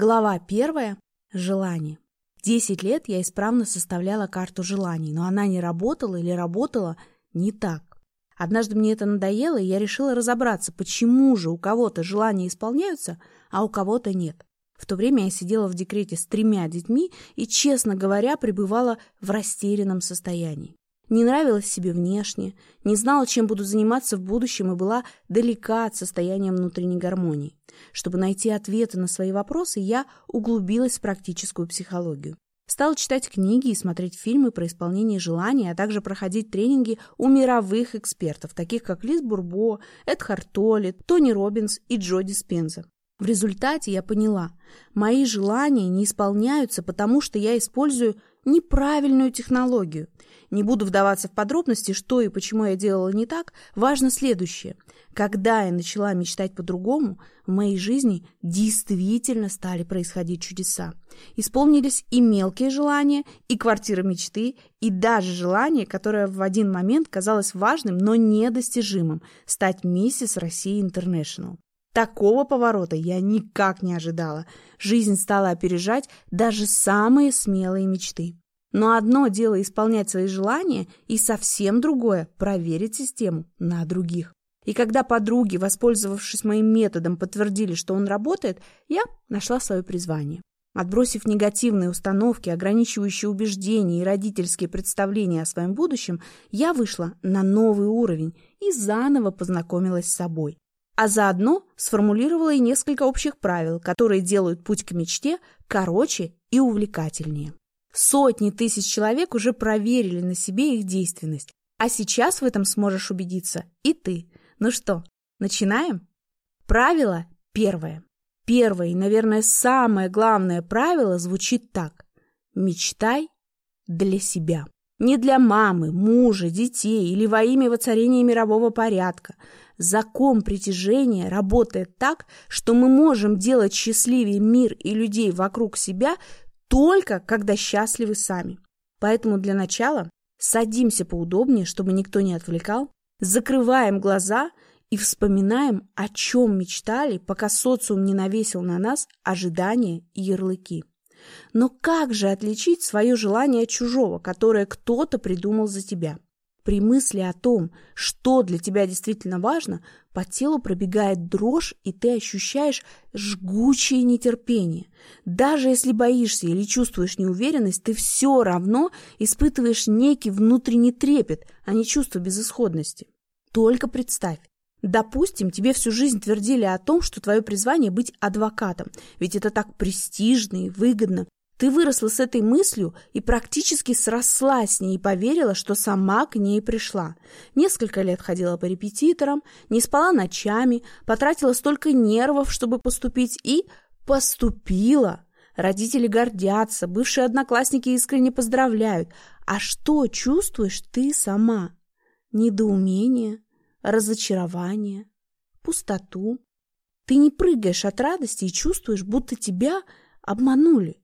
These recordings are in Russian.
Глава первая. Желание. Десять лет я исправно составляла карту желаний, но она не работала или работала не так. Однажды мне это надоело, и я решила разобраться, почему же у кого-то желания исполняются, а у кого-то нет. В то время я сидела в декрете с тремя детьми и, честно говоря, пребывала в растерянном состоянии. Не нравилась себе внешне, не знала, чем буду заниматься в будущем и была далека от состояния внутренней гармонии. Чтобы найти ответы на свои вопросы, я углубилась в практическую психологию. Стала читать книги и смотреть фильмы про исполнение желаний, а также проходить тренинги у мировых экспертов, таких как Лиз Бурбо, Эдхард Толли, Тони Робинс и Джо Диспенза. В результате я поняла, мои желания не исполняются, потому что я использую неправильную технологию. Не буду вдаваться в подробности, что и почему я делала не так. Важно следующее. Когда я начала мечтать по-другому, в моей жизни действительно стали происходить чудеса. Исполнились и мелкие желания, и квартира мечты, и даже желание, которое в один момент казалось важным, но недостижимым – стать миссис России Интернешнл. Такого поворота я никак не ожидала. Жизнь стала опережать даже самые смелые мечты. Но одно дело исполнять свои желания, и совсем другое – проверить систему на других. И когда подруги, воспользовавшись моим методом, подтвердили, что он работает, я нашла свое призвание. Отбросив негативные установки, ограничивающие убеждения и родительские представления о своем будущем, я вышла на новый уровень и заново познакомилась с собой. А заодно сформулировала и несколько общих правил, которые делают путь к мечте короче и увлекательнее. Сотни тысяч человек уже проверили на себе их действенность, а сейчас в этом сможешь убедиться и ты. Ну что, начинаем? Правило первое. Первое и, наверное, самое главное правило звучит так. Мечтай для себя. Не для мамы, мужа, детей или во имя воцарения мирового порядка. Закон притяжения работает так, что мы можем делать счастливее мир и людей вокруг себя только когда счастливы сами. Поэтому для начала садимся поудобнее, чтобы никто не отвлекал, закрываем глаза и вспоминаем, о чем мечтали, пока социум не навесил на нас ожидания и ярлыки. Но как же отличить свое желание от чужого, которое кто-то придумал за тебя? При мысли о том, что для тебя действительно важно, по телу пробегает дрожь, и ты ощущаешь жгучее нетерпение. Даже если боишься или чувствуешь неуверенность, ты все равно испытываешь некий внутренний трепет, а не чувство безысходности. Только представь, Допустим, тебе всю жизнь твердили о том, что твое призвание быть адвокатом, ведь это так престижно и выгодно. Ты выросла с этой мыслью и практически срослась с ней и поверила, что сама к ней пришла. Несколько лет ходила по репетиторам, не спала ночами, потратила столько нервов, чтобы поступить, и поступила. Родители гордятся, бывшие одноклассники искренне поздравляют. А что чувствуешь ты сама? Недоумение, разочарование, пустоту. Ты не прыгаешь от радости и чувствуешь, будто тебя обманули.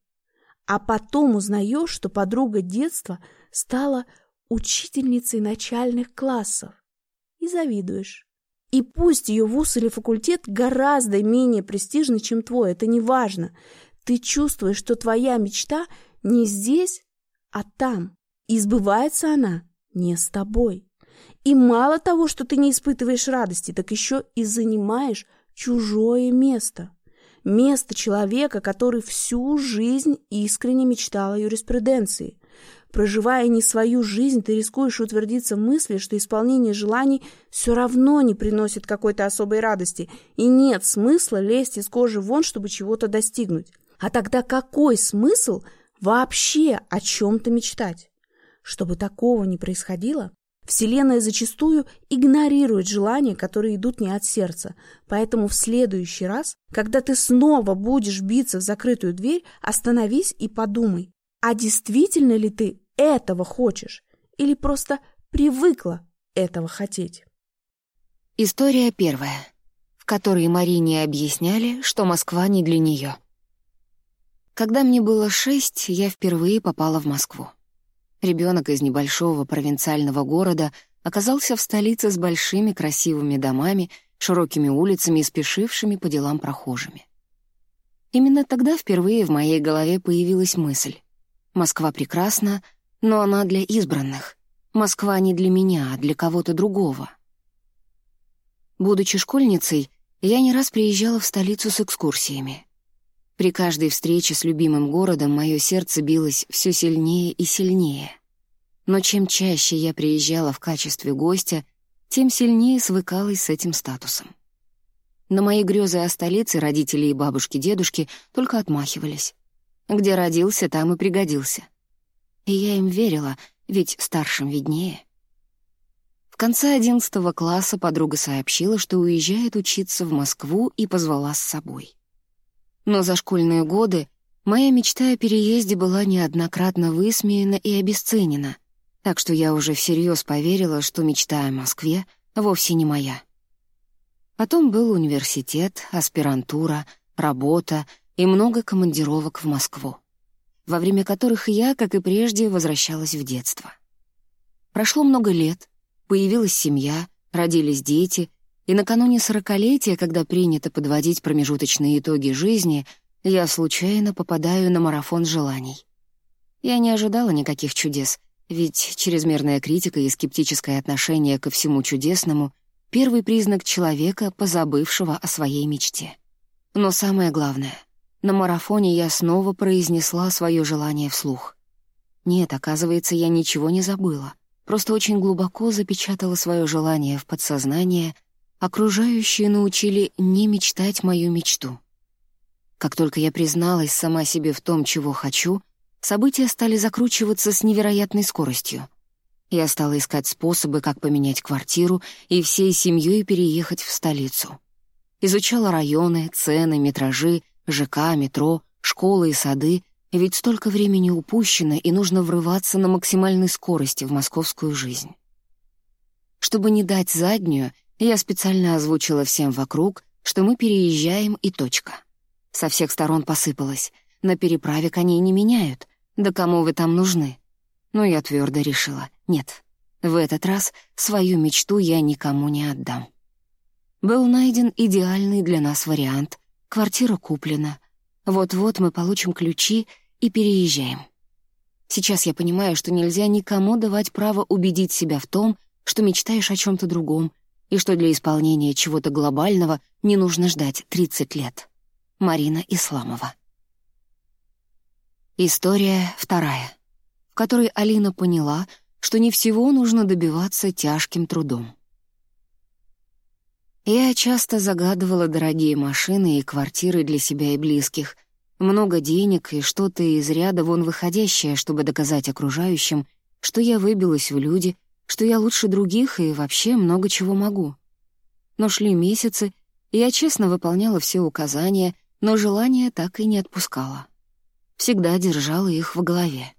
А потом узнаешь, что подруга детства стала учительницей начальных классов. И завидуешь. И пусть ее вуз или факультет гораздо менее престижный, чем твой, это не важно. Ты чувствуешь, что твоя мечта не здесь, а там. И сбывается она не с тобой. И мало того, что ты не испытываешь радости, так еще и занимаешь чужое место. Место человека, который всю жизнь искренне мечтал о юриспруденции. Проживая не свою жизнь, ты рискуешь утвердиться в мысли, что исполнение желаний все равно не приносит какой-то особой радости, и нет смысла лезть из кожи вон, чтобы чего-то достигнуть. А тогда какой смысл вообще о чем-то мечтать? Чтобы такого не происходило, Вселенная зачастую игнорирует желания, которые идут не от сердца. Поэтому в следующий раз, когда ты снова будешь биться в закрытую дверь, остановись и подумай, а действительно ли ты этого хочешь? Или просто привыкла этого хотеть? История первая, в которой Марине объясняли, что Москва не для нее. Когда мне было шесть, я впервые попала в Москву. Ребенок из небольшого провинциального города оказался в столице с большими красивыми домами, широкими улицами и спешившими по делам прохожими. Именно тогда впервые в моей голове появилась мысль. Москва прекрасна, но она для избранных. Москва не для меня, а для кого-то другого. Будучи школьницей, я не раз приезжала в столицу с экскурсиями. При каждой встрече с любимым городом мое сердце билось все сильнее и сильнее. Но чем чаще я приезжала в качестве гостя, тем сильнее свыкалась с этим статусом. На мои грезы о столице родители и бабушки-дедушки только отмахивались. Где родился, там и пригодился. И я им верила, ведь старшим виднее. В конце одиннадцатого класса подруга сообщила, что уезжает учиться в Москву и позвала с собой. Но за школьные годы моя мечта о переезде была неоднократно высмеяна и обесценена, так что я уже всерьез поверила, что мечта о Москве вовсе не моя. Потом был университет, аспирантура, работа и много командировок в Москву, во время которых я, как и прежде, возвращалась в детство. Прошло много лет — Появилась семья, родились дети, и накануне сорокалетия, когда принято подводить промежуточные итоги жизни, я случайно попадаю на марафон желаний. Я не ожидала никаких чудес, ведь чрезмерная критика и скептическое отношение ко всему чудесному — первый признак человека, позабывшего о своей мечте. Но самое главное — на марафоне я снова произнесла свое желание вслух. Нет, оказывается, я ничего не забыла — просто очень глубоко запечатала свое желание в подсознание, окружающие научили не мечтать мою мечту. Как только я призналась сама себе в том, чего хочу, события стали закручиваться с невероятной скоростью. Я стала искать способы, как поменять квартиру и всей семьей переехать в столицу. Изучала районы, цены, метражи, ЖК, метро, школы и сады, ведь столько времени упущено, и нужно врываться на максимальной скорости в московскую жизнь. Чтобы не дать заднюю, я специально озвучила всем вокруг, что мы переезжаем и точка. Со всех сторон посыпалось. На переправе коней не меняют. Да кому вы там нужны? Но я твердо решила, нет, в этот раз свою мечту я никому не отдам. Был найден идеальный для нас вариант. Квартира куплена. Вот-вот мы получим ключи и переезжаем. Сейчас я понимаю, что нельзя никому давать право убедить себя в том, что мечтаешь о чем то другом, и что для исполнения чего-то глобального не нужно ждать 30 лет. Марина Исламова. История вторая, в которой Алина поняла, что не всего нужно добиваться тяжким трудом. Я часто загадывала дорогие машины и квартиры для себя и близких, много денег и что-то из ряда вон выходящее, чтобы доказать окружающим, что я выбилась в люди, что я лучше других и вообще много чего могу. Но шли месяцы, и я честно выполняла все указания, но желания так и не отпускала. Всегда держала их в голове.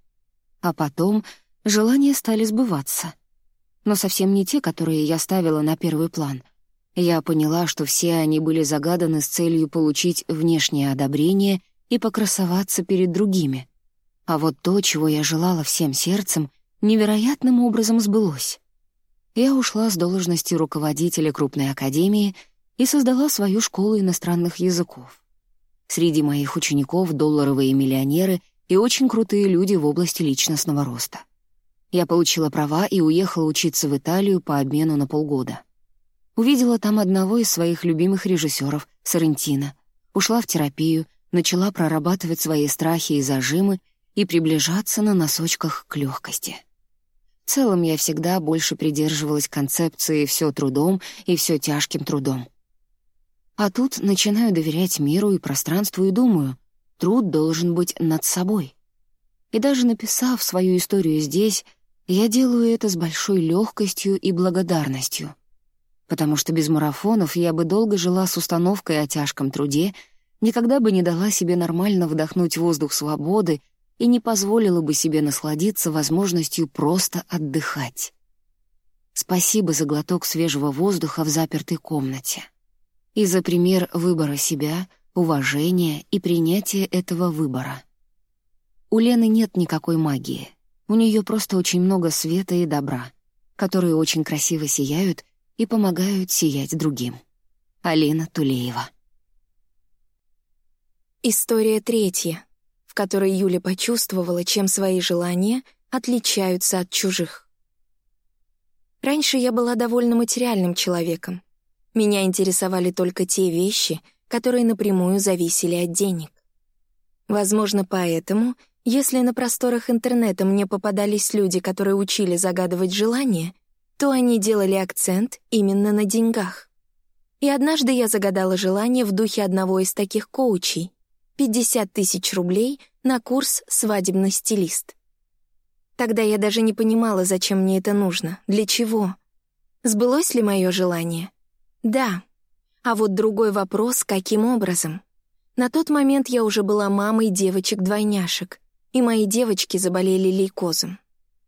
А потом желания стали сбываться. Но совсем не те, которые я ставила на первый план. Я поняла, что все они были загаданы с целью получить внешнее одобрение — и покрасоваться перед другими. А вот то, чего я желала всем сердцем, невероятным образом сбылось. Я ушла с должности руководителя крупной академии и создала свою школу иностранных языков. Среди моих учеников долларовые миллионеры и очень крутые люди в области личностного роста. Я получила права и уехала учиться в Италию по обмену на полгода. Увидела там одного из своих любимых режиссеров, Соррентино, ушла в терапию — начала прорабатывать свои страхи и зажимы и приближаться на носочках к легкости. В целом я всегда больше придерживалась концепции «все трудом» и «все тяжким трудом». А тут начинаю доверять миру и пространству и думаю, труд должен быть над собой. И даже написав свою историю здесь, я делаю это с большой легкостью и благодарностью. Потому что без марафонов я бы долго жила с установкой о тяжком труде — никогда бы не дала себе нормально вдохнуть воздух свободы и не позволила бы себе насладиться возможностью просто отдыхать. Спасибо за глоток свежего воздуха в запертой комнате. И за пример выбора себя, уважения и принятия этого выбора. У Лены нет никакой магии. У нее просто очень много света и добра, которые очень красиво сияют и помогают сиять другим. Алина Тулеева История третья, которой Юля почувствовала, чем свои желания отличаются от чужих. Раньше я была довольно материальным человеком. Меня интересовали только те вещи, которые напрямую зависели от денег. Возможно, поэтому, если на просторах интернета мне попадались люди, которые учили загадывать желания, то они делали акцент именно на деньгах. И однажды я загадала желание в духе одного из таких коучей — 50 тысяч рублей на курс «Свадебный стилист». Тогда я даже не понимала, зачем мне это нужно, для чего. Сбылось ли мое желание? Да. А вот другой вопрос — каким образом? На тот момент я уже была мамой девочек-двойняшек, и мои девочки заболели лейкозом.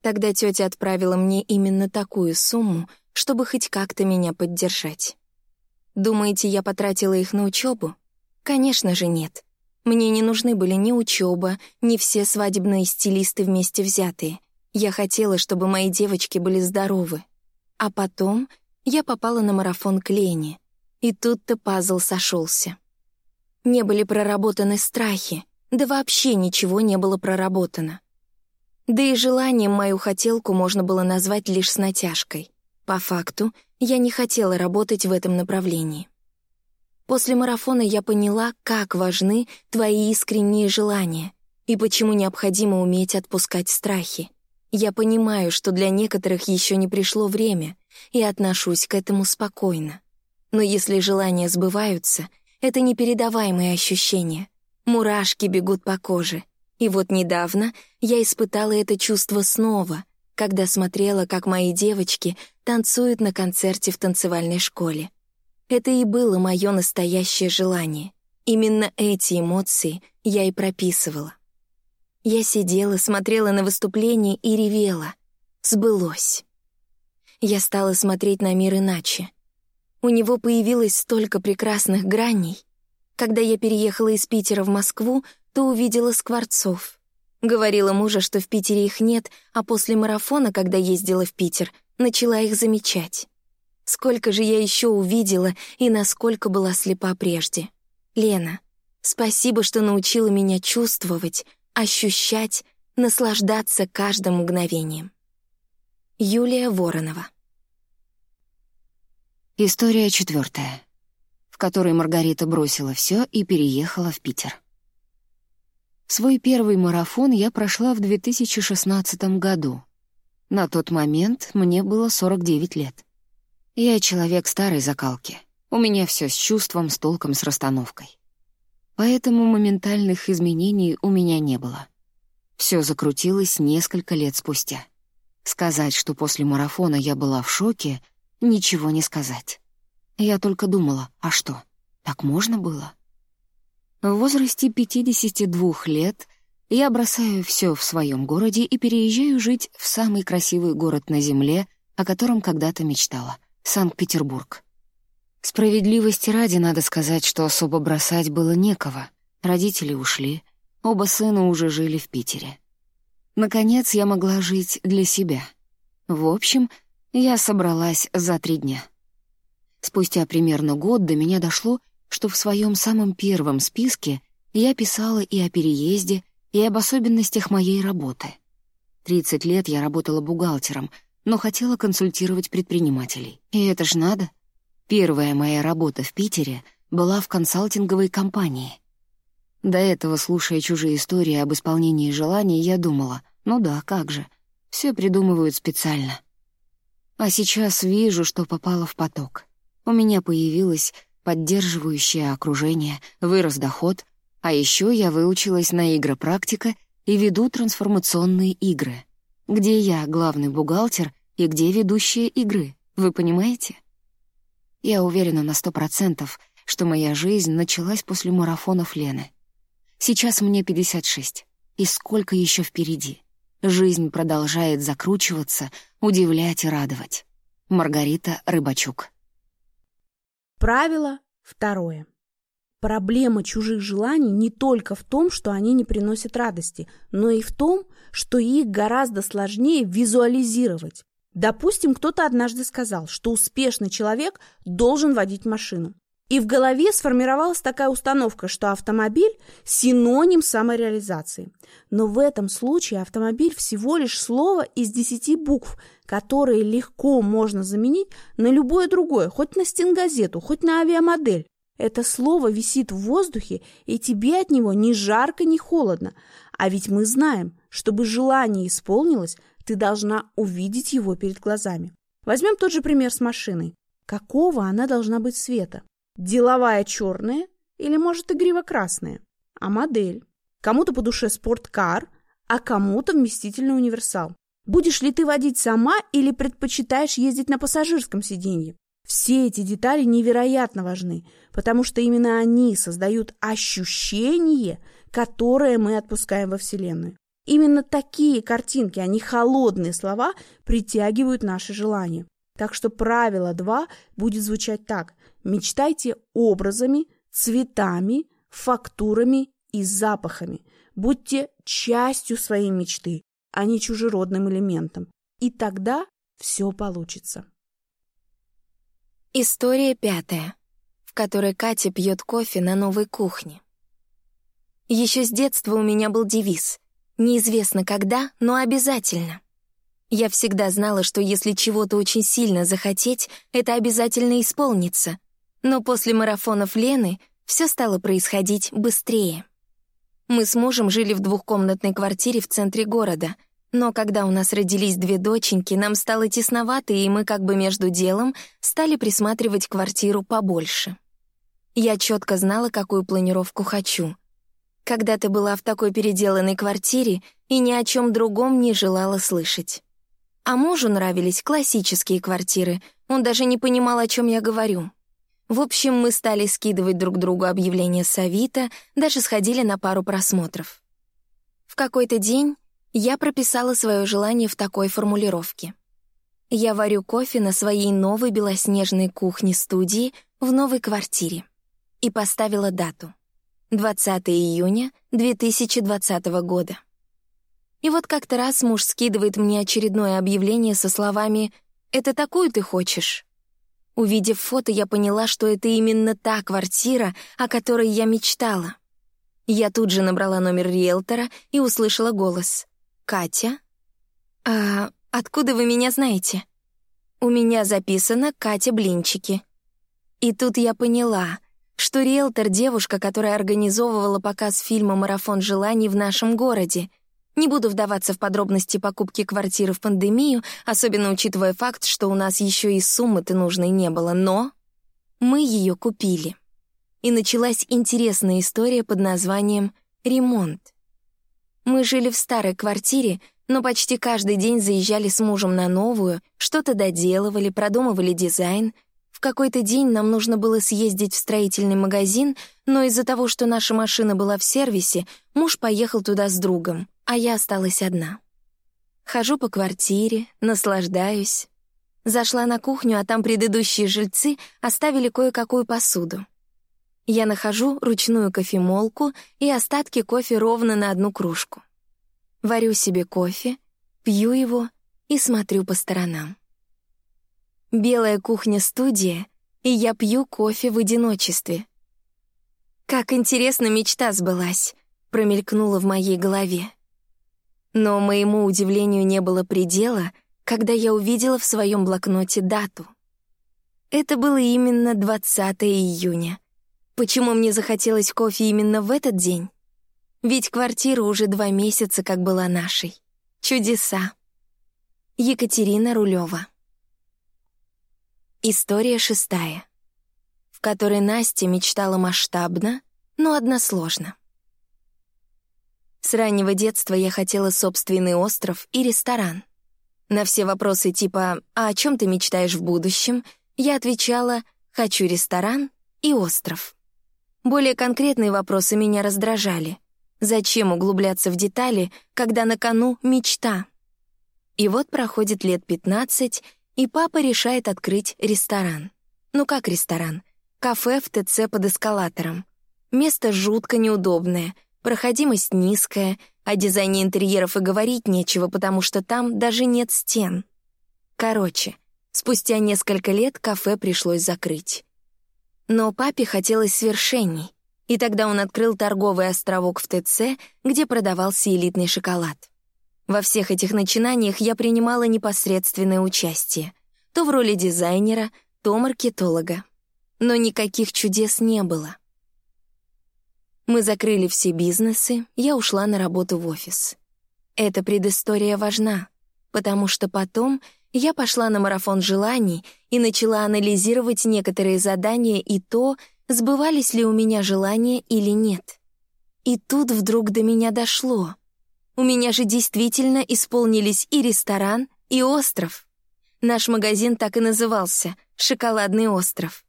Тогда тетя отправила мне именно такую сумму, чтобы хоть как-то меня поддержать. Думаете, я потратила их на учебу? Конечно же нет. Мне не нужны были ни учеба, ни все свадебные стилисты вместе взятые. Я хотела, чтобы мои девочки были здоровы. А потом я попала на марафон к Лене. И тут-то пазл сошелся. Не были проработаны страхи, да вообще ничего не было проработано. Да и желанием мою хотелку можно было назвать лишь с натяжкой. По факту, я не хотела работать в этом направлении. После марафона я поняла, как важны твои искренние желания и почему необходимо уметь отпускать страхи. Я понимаю, что для некоторых еще не пришло время, и отношусь к этому спокойно. Но если желания сбываются, это непередаваемые ощущения. Мурашки бегут по коже, и вот недавно я испытала это чувство снова, когда смотрела, как мои девочки танцуют на концерте в танцевальной школе. Это и было мое настоящее желание. Именно эти эмоции я и прописывала. Я сидела, смотрела на выступление и ревела. Сбылось. Я стала смотреть на мир иначе. У него появилось столько прекрасных граней. Когда я переехала из Питера в Москву, то увидела скворцов. Говорила мужа, что в Питере их нет, а после марафона, когда ездила в Питер, начала их замечать. Сколько же я еще увидела и насколько была слепа прежде. Лена, спасибо, что научила меня чувствовать, ощущать, наслаждаться каждым мгновением. Юлия Воронова История четвертая, в которой Маргарита бросила все и переехала в Питер. Свой первый марафон я прошла в 2016 году. На тот момент мне было 49 лет. Я человек старой закалки. У меня все с чувством, с толком, с расстановкой. Поэтому моментальных изменений у меня не было. Все закрутилось несколько лет спустя. Сказать, что после марафона я была в шоке, ничего не сказать. Я только думала, а что, так можно было? В возрасте 52 лет я бросаю все в своем городе и переезжаю жить в самый красивый город на Земле, о котором когда-то мечтала — Санкт-Петербург. Справедливости ради надо сказать, что особо бросать было некого. Родители ушли, оба сына уже жили в Питере. Наконец я могла жить для себя. В общем, я собралась за три дня. Спустя примерно год до меня дошло, что в своем самом первом списке я писала и о переезде, и об особенностях моей работы. 30 лет я работала бухгалтером, но хотела консультировать предпринимателей. И это ж надо. Первая моя работа в Питере была в консалтинговой компании. До этого, слушая чужие истории об исполнении желаний, я думала, ну да, как же, все придумывают специально. А сейчас вижу, что попала в поток. У меня появилось поддерживающее окружение, вырос доход, а еще я выучилась на игропрактика и веду трансформационные игры, где я главный бухгалтер и где ведущие игры, вы понимаете? Я уверена на сто процентов, что моя жизнь началась после марафонов Лены. Сейчас мне 56, и сколько еще впереди. Жизнь продолжает закручиваться, удивлять и радовать. Маргарита Рыбачук Правило второе. Проблема чужих желаний не только в том, что они не приносят радости, но и в том, что их гораздо сложнее визуализировать. Допустим, кто-то однажды сказал, что успешный человек должен водить машину. И в голове сформировалась такая установка, что автомобиль – синоним самореализации. Но в этом случае автомобиль всего лишь слово из десяти букв, которые легко можно заменить на любое другое, хоть на стенгазету, хоть на авиамодель. Это слово висит в воздухе, и тебе от него ни жарко, ни холодно. А ведь мы знаем, чтобы желание исполнилось, ты должна увидеть его перед глазами. Возьмем тот же пример с машиной. Какого она должна быть цвета? Деловая черная или, может, игриво-красная? А модель? Кому-то по душе спорткар, а кому-то вместительный универсал. Будешь ли ты водить сама или предпочитаешь ездить на пассажирском сиденье? Все эти детали невероятно важны, потому что именно они создают ощущение, которое мы отпускаем во Вселенную. Именно такие картинки, а не холодные слова, притягивают наши желания. Так что правило 2 будет звучать так. Мечтайте образами, цветами, фактурами и запахами. Будьте частью своей мечты, а не чужеродным элементом. И тогда все получится. История пятая, в которой Катя пьет кофе на новой кухне. Еще с детства у меня был девиз «Неизвестно когда, но обязательно». Я всегда знала, что если чего-то очень сильно захотеть, это обязательно исполнится. Но после марафонов Лены все стало происходить быстрее. Мы с мужем жили в двухкомнатной квартире в центре города, но когда у нас родились две доченьки, нам стало тесновато, и мы как бы между делом стали присматривать квартиру побольше. Я четко знала, какую планировку хочу. Когда-то была в такой переделанной квартире и ни о чем другом не желала слышать. А мужу нравились классические квартиры, он даже не понимал, о чем я говорю. В общем, мы стали скидывать друг другу объявления с Авито, даже сходили на пару просмотров. В какой-то день я прописала свое желание в такой формулировке. Я варю кофе на своей новой белоснежной кухне-студии в новой квартире. И поставила дату. 20 июня 2020 года. И вот как-то раз муж скидывает мне очередное объявление со словами «Это такую ты хочешь?» Увидев фото, я поняла, что это именно та квартира, о которой я мечтала. Я тут же набрала номер риэлтора и услышала голос. «Катя?» «А откуда вы меня знаете?» «У меня записано Катя Блинчики». И тут я поняла, что риэлтор — девушка, которая организовывала показ фильма «Марафон желаний» в нашем городе — не буду вдаваться в подробности покупки квартиры в пандемию, особенно учитывая факт, что у нас еще и суммы-то нужной не было, но мы ее купили. И началась интересная история под названием «Ремонт». Мы жили в старой квартире, но почти каждый день заезжали с мужем на новую, что-то доделывали, продумывали дизайн. В какой-то день нам нужно было съездить в строительный магазин, но из-за того, что наша машина была в сервисе, муж поехал туда с другом а я осталась одна. Хожу по квартире, наслаждаюсь. Зашла на кухню, а там предыдущие жильцы оставили кое-какую посуду. Я нахожу ручную кофемолку и остатки кофе ровно на одну кружку. Варю себе кофе, пью его и смотрю по сторонам. Белая кухня-студия, и я пью кофе в одиночестве. Как интересно мечта сбылась, промелькнула в моей голове. Но моему удивлению не было предела, когда я увидела в своем блокноте дату. Это было именно 20 июня. Почему мне захотелось кофе именно в этот день? Ведь квартира уже два месяца как была нашей. Чудеса. Екатерина Рулева. История шестая, в которой Настя мечтала масштабно, но односложно. С раннего детства я хотела собственный остров и ресторан. На все вопросы типа «А о чем ты мечтаешь в будущем?» я отвечала «Хочу ресторан и остров». Более конкретные вопросы меня раздражали. Зачем углубляться в детали, когда на кону мечта? И вот проходит лет 15, и папа решает открыть ресторан. Ну как ресторан? Кафе в ТЦ под эскалатором. Место жутко неудобное — Проходимость низкая, о дизайне интерьеров и говорить нечего, потому что там даже нет стен. Короче, спустя несколько лет кафе пришлось закрыть. Но папе хотелось свершений, и тогда он открыл торговый островок в ТЦ, где продавался элитный шоколад. Во всех этих начинаниях я принимала непосредственное участие, то в роли дизайнера, то маркетолога. Но никаких чудес не было. Мы закрыли все бизнесы, я ушла на работу в офис. Эта предыстория важна, потому что потом я пошла на марафон желаний и начала анализировать некоторые задания и то, сбывались ли у меня желания или нет. И тут вдруг до меня дошло. У меня же действительно исполнились и ресторан, и остров. Наш магазин так и назывался — «Шоколадный остров».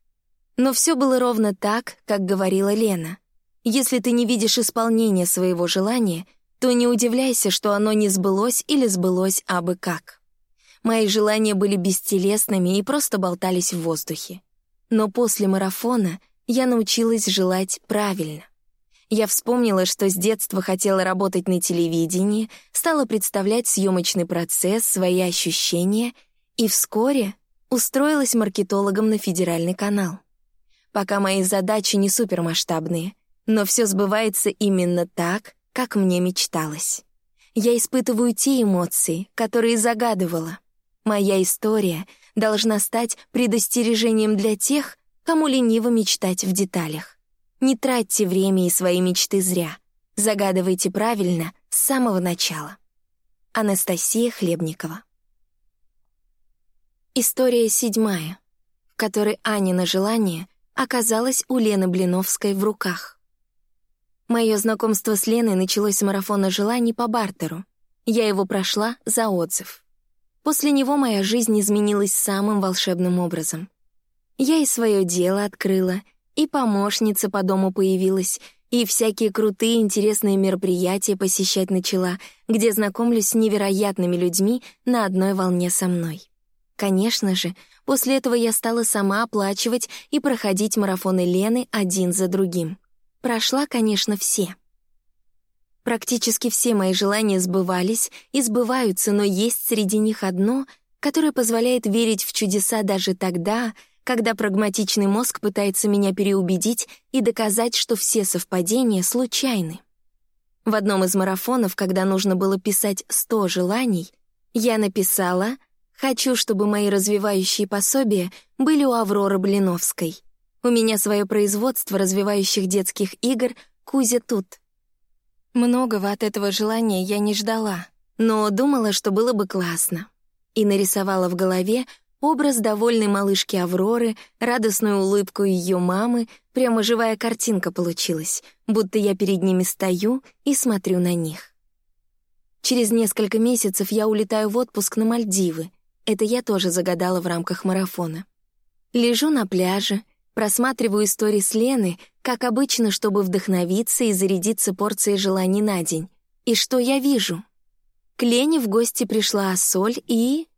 Но все было ровно так, как говорила Лена. Если ты не видишь исполнения своего желания, то не удивляйся, что оно не сбылось или сбылось абы как. Мои желания были бестелесными и просто болтались в воздухе. Но после марафона я научилась желать правильно. Я вспомнила, что с детства хотела работать на телевидении, стала представлять съемочный процесс, свои ощущения и вскоре устроилась маркетологом на федеральный канал. Пока мои задачи не супермасштабные, но все сбывается именно так, как мне мечталось. Я испытываю те эмоции, которые загадывала. Моя история должна стать предостережением для тех, кому лениво мечтать в деталях. Не тратьте время и свои мечты зря. Загадывайте правильно с самого начала. Анастасия Хлебникова. История седьмая, в которой Анина желание оказалось у Лены Блиновской в руках. Мое знакомство с Леной началось с марафона желаний по бартеру. Я его прошла за отзыв. После него моя жизнь изменилась самым волшебным образом. Я и свое дело открыла, и помощница по дому появилась, и всякие крутые интересные мероприятия посещать начала, где знакомлюсь с невероятными людьми на одной волне со мной. Конечно же, после этого я стала сама оплачивать и проходить марафоны Лены один за другим. Прошла, конечно, все. Практически все мои желания сбывались и сбываются, но есть среди них одно, которое позволяет верить в чудеса даже тогда, когда прагматичный мозг пытается меня переубедить и доказать, что все совпадения случайны. В одном из марафонов, когда нужно было писать 100 желаний, я написала «Хочу, чтобы мои развивающие пособия были у Авроры Блиновской. У меня свое производство развивающих детских игр «Кузя тут». Многого от этого желания я не ждала, но думала, что было бы классно. И нарисовала в голове Образ довольной малышки Авроры, радостную улыбку ее мамы, прямо живая картинка получилась, будто я перед ними стою и смотрю на них. Через несколько месяцев я улетаю в отпуск на Мальдивы. Это я тоже загадала в рамках марафона. Лежу на пляже, просматриваю истории с Лены, как обычно, чтобы вдохновиться и зарядиться порцией желаний на день. И что я вижу? К Лене в гости пришла Ассоль и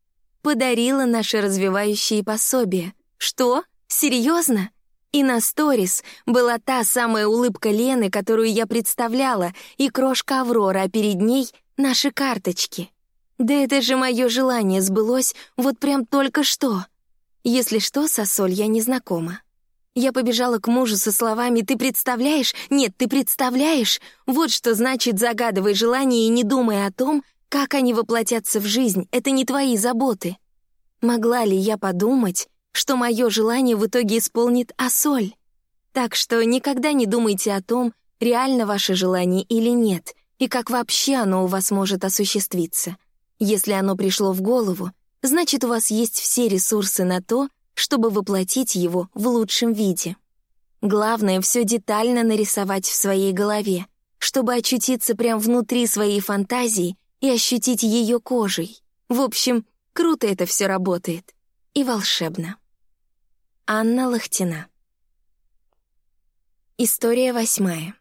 подарила наши развивающие пособия. Что? Серьезно? И на сторис была та самая улыбка Лены, которую я представляла, и крошка Аврора, а перед ней — наши карточки. Да это же мое желание сбылось вот прям только что. Если что, со Соль я не знакома. Я побежала к мужу со словами «Ты представляешь? Нет, ты представляешь? Вот что значит загадывай желание и не думай о том, как они воплотятся в жизнь, это не твои заботы. Могла ли я подумать, что мое желание в итоге исполнит Асоль? Так что никогда не думайте о том, реально ваше желание или нет, и как вообще оно у вас может осуществиться. Если оно пришло в голову, значит, у вас есть все ресурсы на то, чтобы воплотить его в лучшем виде. Главное — все детально нарисовать в своей голове, чтобы очутиться прямо внутри своей фантазии и ощутить ее кожей. В общем, круто это все работает. И волшебно. Анна Лохтина. История восьмая,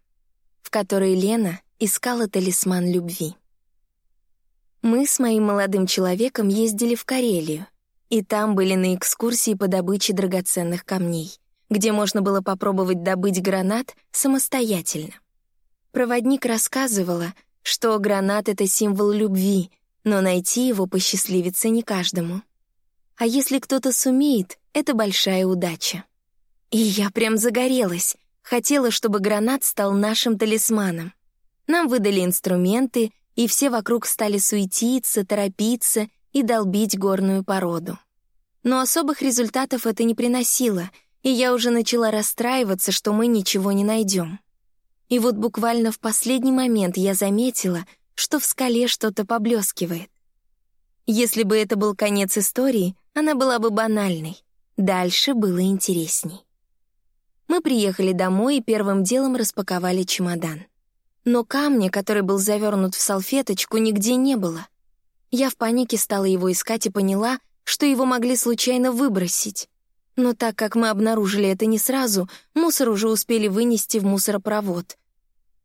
в которой Лена искала талисман любви. Мы с моим молодым человеком ездили в Карелию, и там были на экскурсии по добыче драгоценных камней, где можно было попробовать добыть гранат самостоятельно. Проводник рассказывала, что гранат — это символ любви, но найти его посчастливится не каждому. А если кто-то сумеет, это большая удача. И я прям загорелась. Хотела, чтобы гранат стал нашим талисманом. Нам выдали инструменты, и все вокруг стали суетиться, торопиться и долбить горную породу. Но особых результатов это не приносило, и я уже начала расстраиваться, что мы ничего не найдем. И вот буквально в последний момент я заметила, что в скале что-то поблескивает. Если бы это был конец истории, она была бы банальной. Дальше было интересней. Мы приехали домой и первым делом распаковали чемодан. Но камня, который был завернут в салфеточку, нигде не было. Я в панике стала его искать и поняла, что его могли случайно выбросить. Но так как мы обнаружили это не сразу, мусор уже успели вынести в мусоропровод.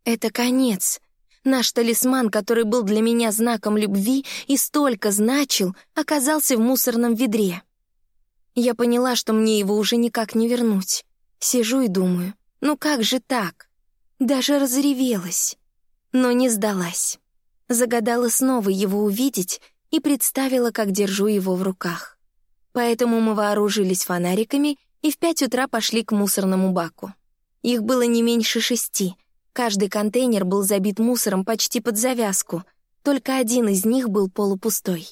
Это конец. Наш талисман, который был для меня знаком любви и столько значил, оказался в мусорном ведре. Я поняла, что мне его уже никак не вернуть. Сижу и думаю, ну как же так? Даже разревелась. Но не сдалась. Загадала снова его увидеть и представила, как держу его в руках. Поэтому мы вооружились фонариками и в пять утра пошли к мусорному баку. Их было не меньше шести. Каждый контейнер был забит мусором почти под завязку, только один из них был полупустой.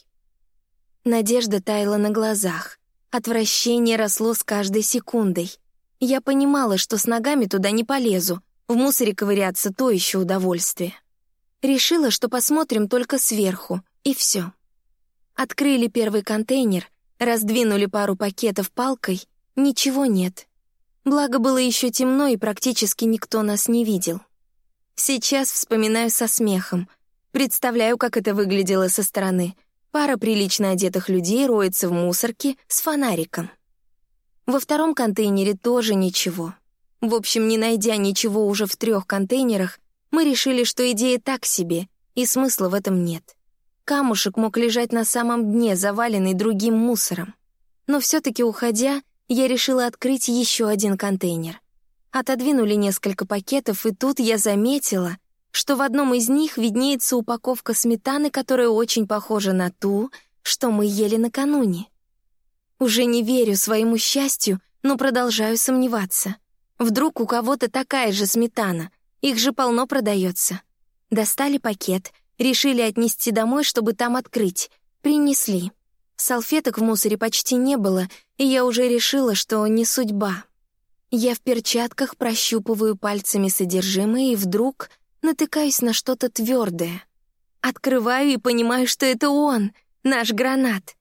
Надежда таяла на глазах. Отвращение росло с каждой секундой. Я понимала, что с ногами туда не полезу, в мусоре ковыряться — то еще удовольствие. Решила, что посмотрим только сверху, и все. Открыли первый контейнер, раздвинули пару пакетов палкой, ничего нет. Благо было еще темно, и практически никто нас не видел. Сейчас вспоминаю со смехом. Представляю, как это выглядело со стороны. Пара прилично одетых людей роется в мусорке с фонариком. Во втором контейнере тоже ничего. В общем, не найдя ничего уже в трех контейнерах, мы решили, что идея так себе, и смысла в этом нет. Камушек мог лежать на самом дне, заваленный другим мусором. Но все-таки, уходя, я решила открыть еще один контейнер. Отодвинули несколько пакетов, и тут я заметила, что в одном из них виднеется упаковка сметаны, которая очень похожа на ту, что мы ели накануне. Уже не верю своему счастью, но продолжаю сомневаться. Вдруг у кого-то такая же сметана, их же полно продается. Достали пакет — Решили отнести домой, чтобы там открыть. Принесли. Салфеток в мусоре почти не было, и я уже решила, что не судьба. Я в перчатках прощупываю пальцами содержимое и вдруг натыкаюсь на что-то твердое. Открываю и понимаю, что это он, наш гранат.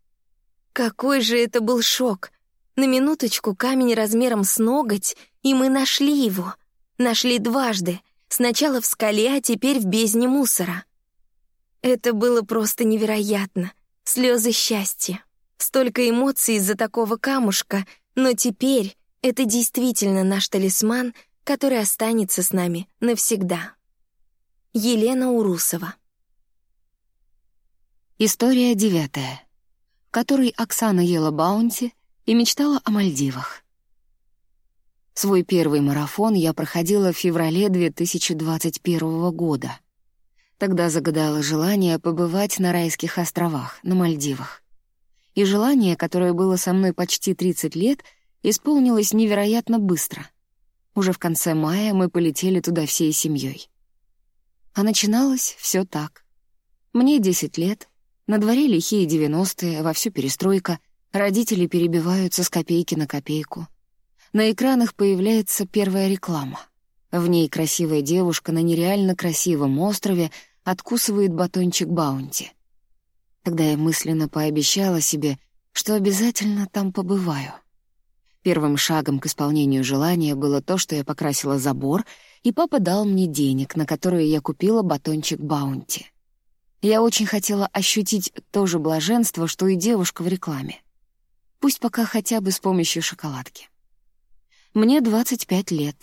Какой же это был шок! На минуточку камень размером с ноготь, и мы нашли его. Нашли дважды. Сначала в скале, а теперь в бездне мусора. Это было просто невероятно. Слезы счастья. Столько эмоций из-за такого камушка, но теперь это действительно наш талисман, который останется с нами навсегда. Елена Урусова История девятая, в которой Оксана ела баунти и мечтала о Мальдивах. Свой первый марафон я проходила в феврале 2021 года. Тогда загадала желание побывать на райских островах, на Мальдивах. И желание, которое было со мной почти 30 лет, исполнилось невероятно быстро. Уже в конце мая мы полетели туда всей семьей. А начиналось все так. Мне 10 лет, на дворе лихие 90-е, вовсю перестройка, родители перебиваются с копейки на копейку. На экранах появляется первая реклама. В ней красивая девушка на нереально красивом острове откусывает батончик баунти. Тогда я мысленно пообещала себе, что обязательно там побываю. Первым шагом к исполнению желания было то, что я покрасила забор, и папа дал мне денег, на которые я купила батончик баунти. Я очень хотела ощутить то же блаженство, что и девушка в рекламе. Пусть пока хотя бы с помощью шоколадки. Мне 25 лет.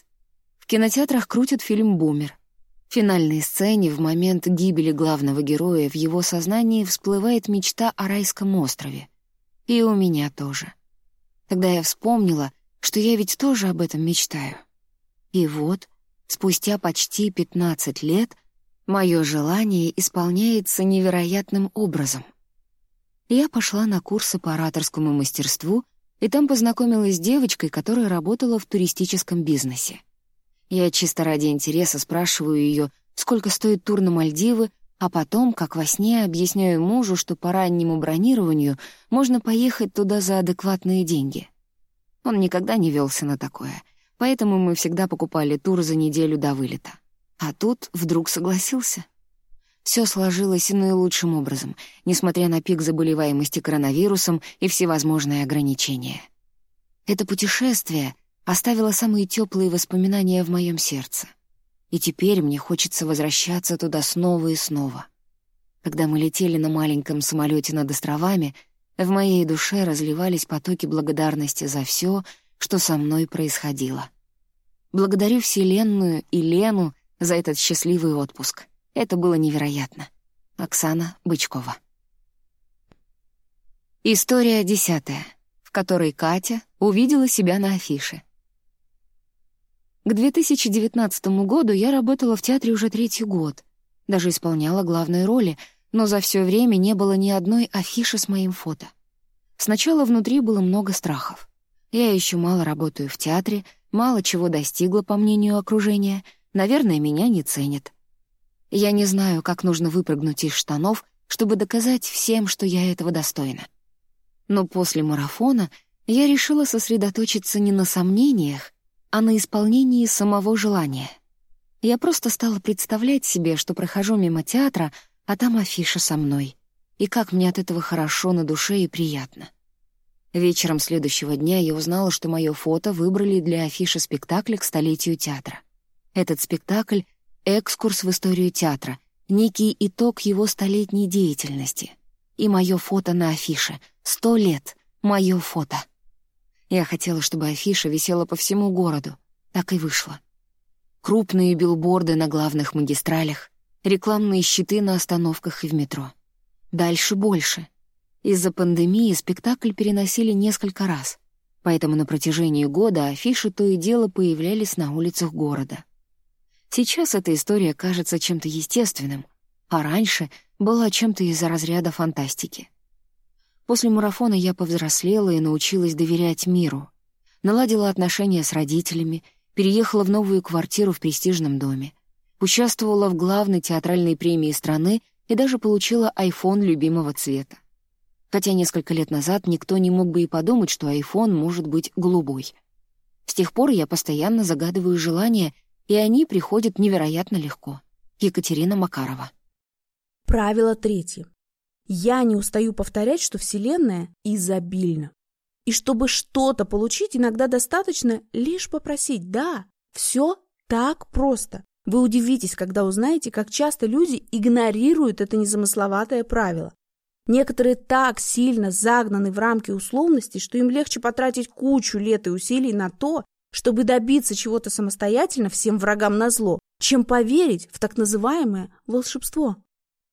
В кинотеатрах крутят фильм «Бумер». В финальной сцене, в момент гибели главного героя, в его сознании всплывает мечта о райском острове. И у меня тоже. Тогда я вспомнила, что я ведь тоже об этом мечтаю. И вот, спустя почти 15 лет, мое желание исполняется невероятным образом. Я пошла на курсы по ораторскому мастерству и там познакомилась с девочкой, которая работала в туристическом бизнесе. Я чисто ради интереса спрашиваю ее, сколько стоит тур на Мальдивы, а потом, как во сне, объясняю мужу, что по раннему бронированию можно поехать туда за адекватные деньги. Он никогда не велся на такое, поэтому мы всегда покупали тур за неделю до вылета. А тут вдруг согласился. Все сложилось наилучшим образом, несмотря на пик заболеваемости коронавирусом и всевозможные ограничения. Это путешествие оставило самые теплые воспоминания в моем сердце. И теперь мне хочется возвращаться туда снова и снова. Когда мы летели на маленьком самолете над островами, в моей душе разливались потоки благодарности за все, что со мной происходило. Благодарю Вселенную и Лену за этот счастливый отпуск. Это было невероятно. Оксана Бычкова. История десятая, в которой Катя увидела себя на афише. К 2019 году я работала в театре уже третий год, даже исполняла главные роли, но за все время не было ни одной афиши с моим фото. Сначала внутри было много страхов. Я еще мало работаю в театре, мало чего достигла, по мнению окружения, наверное, меня не ценят. Я не знаю, как нужно выпрыгнуть из штанов, чтобы доказать всем, что я этого достойна. Но после марафона я решила сосредоточиться не на сомнениях, а на исполнении самого желания. Я просто стала представлять себе, что прохожу мимо театра, а там афиша со мной. И как мне от этого хорошо на душе и приятно. Вечером следующего дня я узнала, что мое фото выбрали для афиши спектакля к столетию театра. Этот спектакль Экскурс в историю театра, некий итог его столетней деятельности. И мое фото на афише. Сто лет. Мое фото. Я хотела, чтобы афиша висела по всему городу. Так и вышло. Крупные билборды на главных магистралях, рекламные щиты на остановках и в метро. Дальше больше. Из-за пандемии спектакль переносили несколько раз, поэтому на протяжении года афиши то и дело появлялись на улицах города. Сейчас эта история кажется чем-то естественным, а раньше была чем-то из-за разряда фантастики. После марафона я повзрослела и научилась доверять миру. Наладила отношения с родителями, переехала в новую квартиру в престижном доме, участвовала в главной театральной премии страны и даже получила iPhone любимого цвета. Хотя несколько лет назад никто не мог бы и подумать, что iPhone может быть голубой. С тех пор я постоянно загадываю желания и они приходят невероятно легко. Екатерина Макарова. Правило третье. Я не устаю повторять, что Вселенная изобильна. И чтобы что-то получить, иногда достаточно лишь попросить. Да, все так просто. Вы удивитесь, когда узнаете, как часто люди игнорируют это незамысловатое правило. Некоторые так сильно загнаны в рамки условностей, что им легче потратить кучу лет и усилий на то, чтобы добиться чего-то самостоятельно всем врагам назло, чем поверить в так называемое волшебство.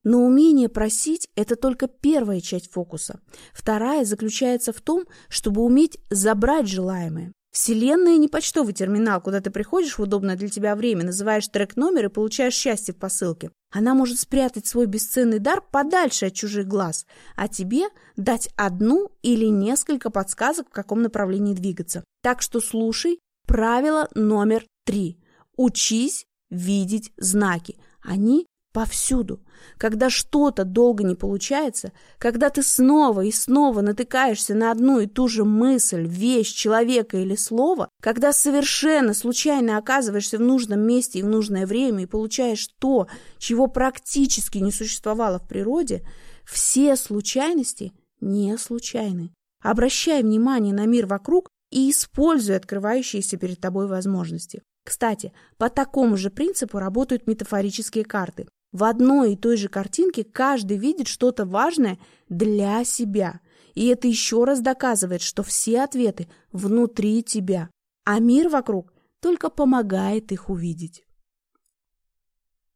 Но умение просить – это только первая часть фокуса. Вторая заключается в том, чтобы уметь забрать желаемое. Вселенная не почтовый терминал, куда ты приходишь в удобное для тебя время, называешь трек-номер и получаешь счастье в посылке. Она может спрятать свой бесценный дар подальше от чужих глаз, а тебе дать одну или несколько подсказок, в каком направлении двигаться. Так что слушай, Правило номер три. Учись видеть знаки. Они повсюду. Когда что-то долго не получается, когда ты снова и снова натыкаешься на одну и ту же мысль, вещь, человека или слово, когда совершенно случайно оказываешься в нужном месте и в нужное время и получаешь то, чего практически не существовало в природе, все случайности не случайны. Обращай внимание на мир вокруг и используй открывающиеся перед тобой возможности. Кстати, по такому же принципу работают метафорические карты. В одной и той же картинке каждый видит что-то важное для себя. И это еще раз доказывает, что все ответы внутри тебя, а мир вокруг только помогает их увидеть.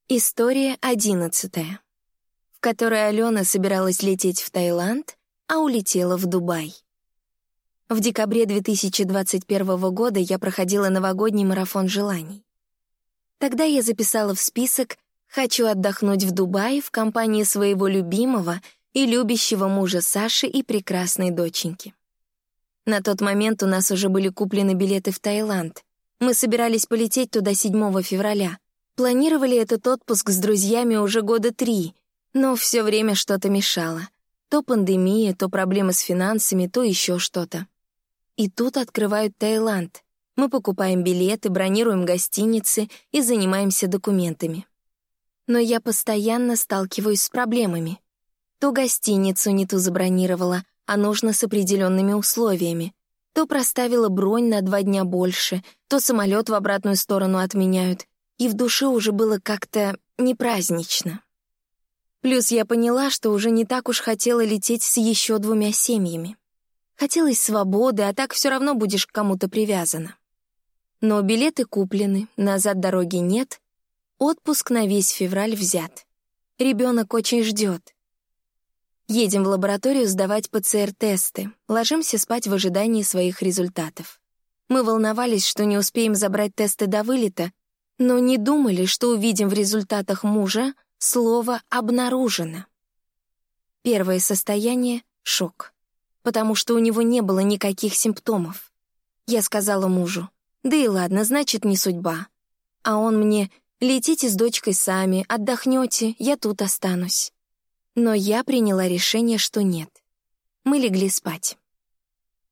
История одиннадцатая, в которой Алена собиралась лететь в Таиланд, а улетела в Дубай. В декабре 2021 года я проходила новогодний марафон желаний. Тогда я записала в список «Хочу отдохнуть в Дубае в компании своего любимого и любящего мужа Саши и прекрасной доченьки». На тот момент у нас уже были куплены билеты в Таиланд. Мы собирались полететь туда 7 февраля. Планировали этот отпуск с друзьями уже года три, но все время что-то мешало. То пандемия, то проблемы с финансами, то еще что-то. И тут открывают Таиланд. Мы покупаем билеты, бронируем гостиницы и занимаемся документами. Но я постоянно сталкиваюсь с проблемами. То гостиницу не ту забронировала, а нужно с определенными условиями. То проставила бронь на два дня больше, то самолет в обратную сторону отменяют, и в душе уже было как-то непразднично. Плюс я поняла, что уже не так уж хотела лететь с еще двумя семьями. Хотелось свободы, а так все равно будешь к кому-то привязана. Но билеты куплены, назад дороги нет, отпуск на весь февраль взят. Ребенок очень ждет. Едем в лабораторию сдавать ПЦР-тесты, ложимся спать в ожидании своих результатов. Мы волновались, что не успеем забрать тесты до вылета, но не думали, что увидим в результатах мужа слово «обнаружено». Первое состояние — шок, потому что у него не было никаких симптомов. Я сказала мужу, да и ладно, значит, не судьба. А он мне, летите с дочкой сами, отдохнете, я тут останусь. Но я приняла решение, что нет. Мы легли спать.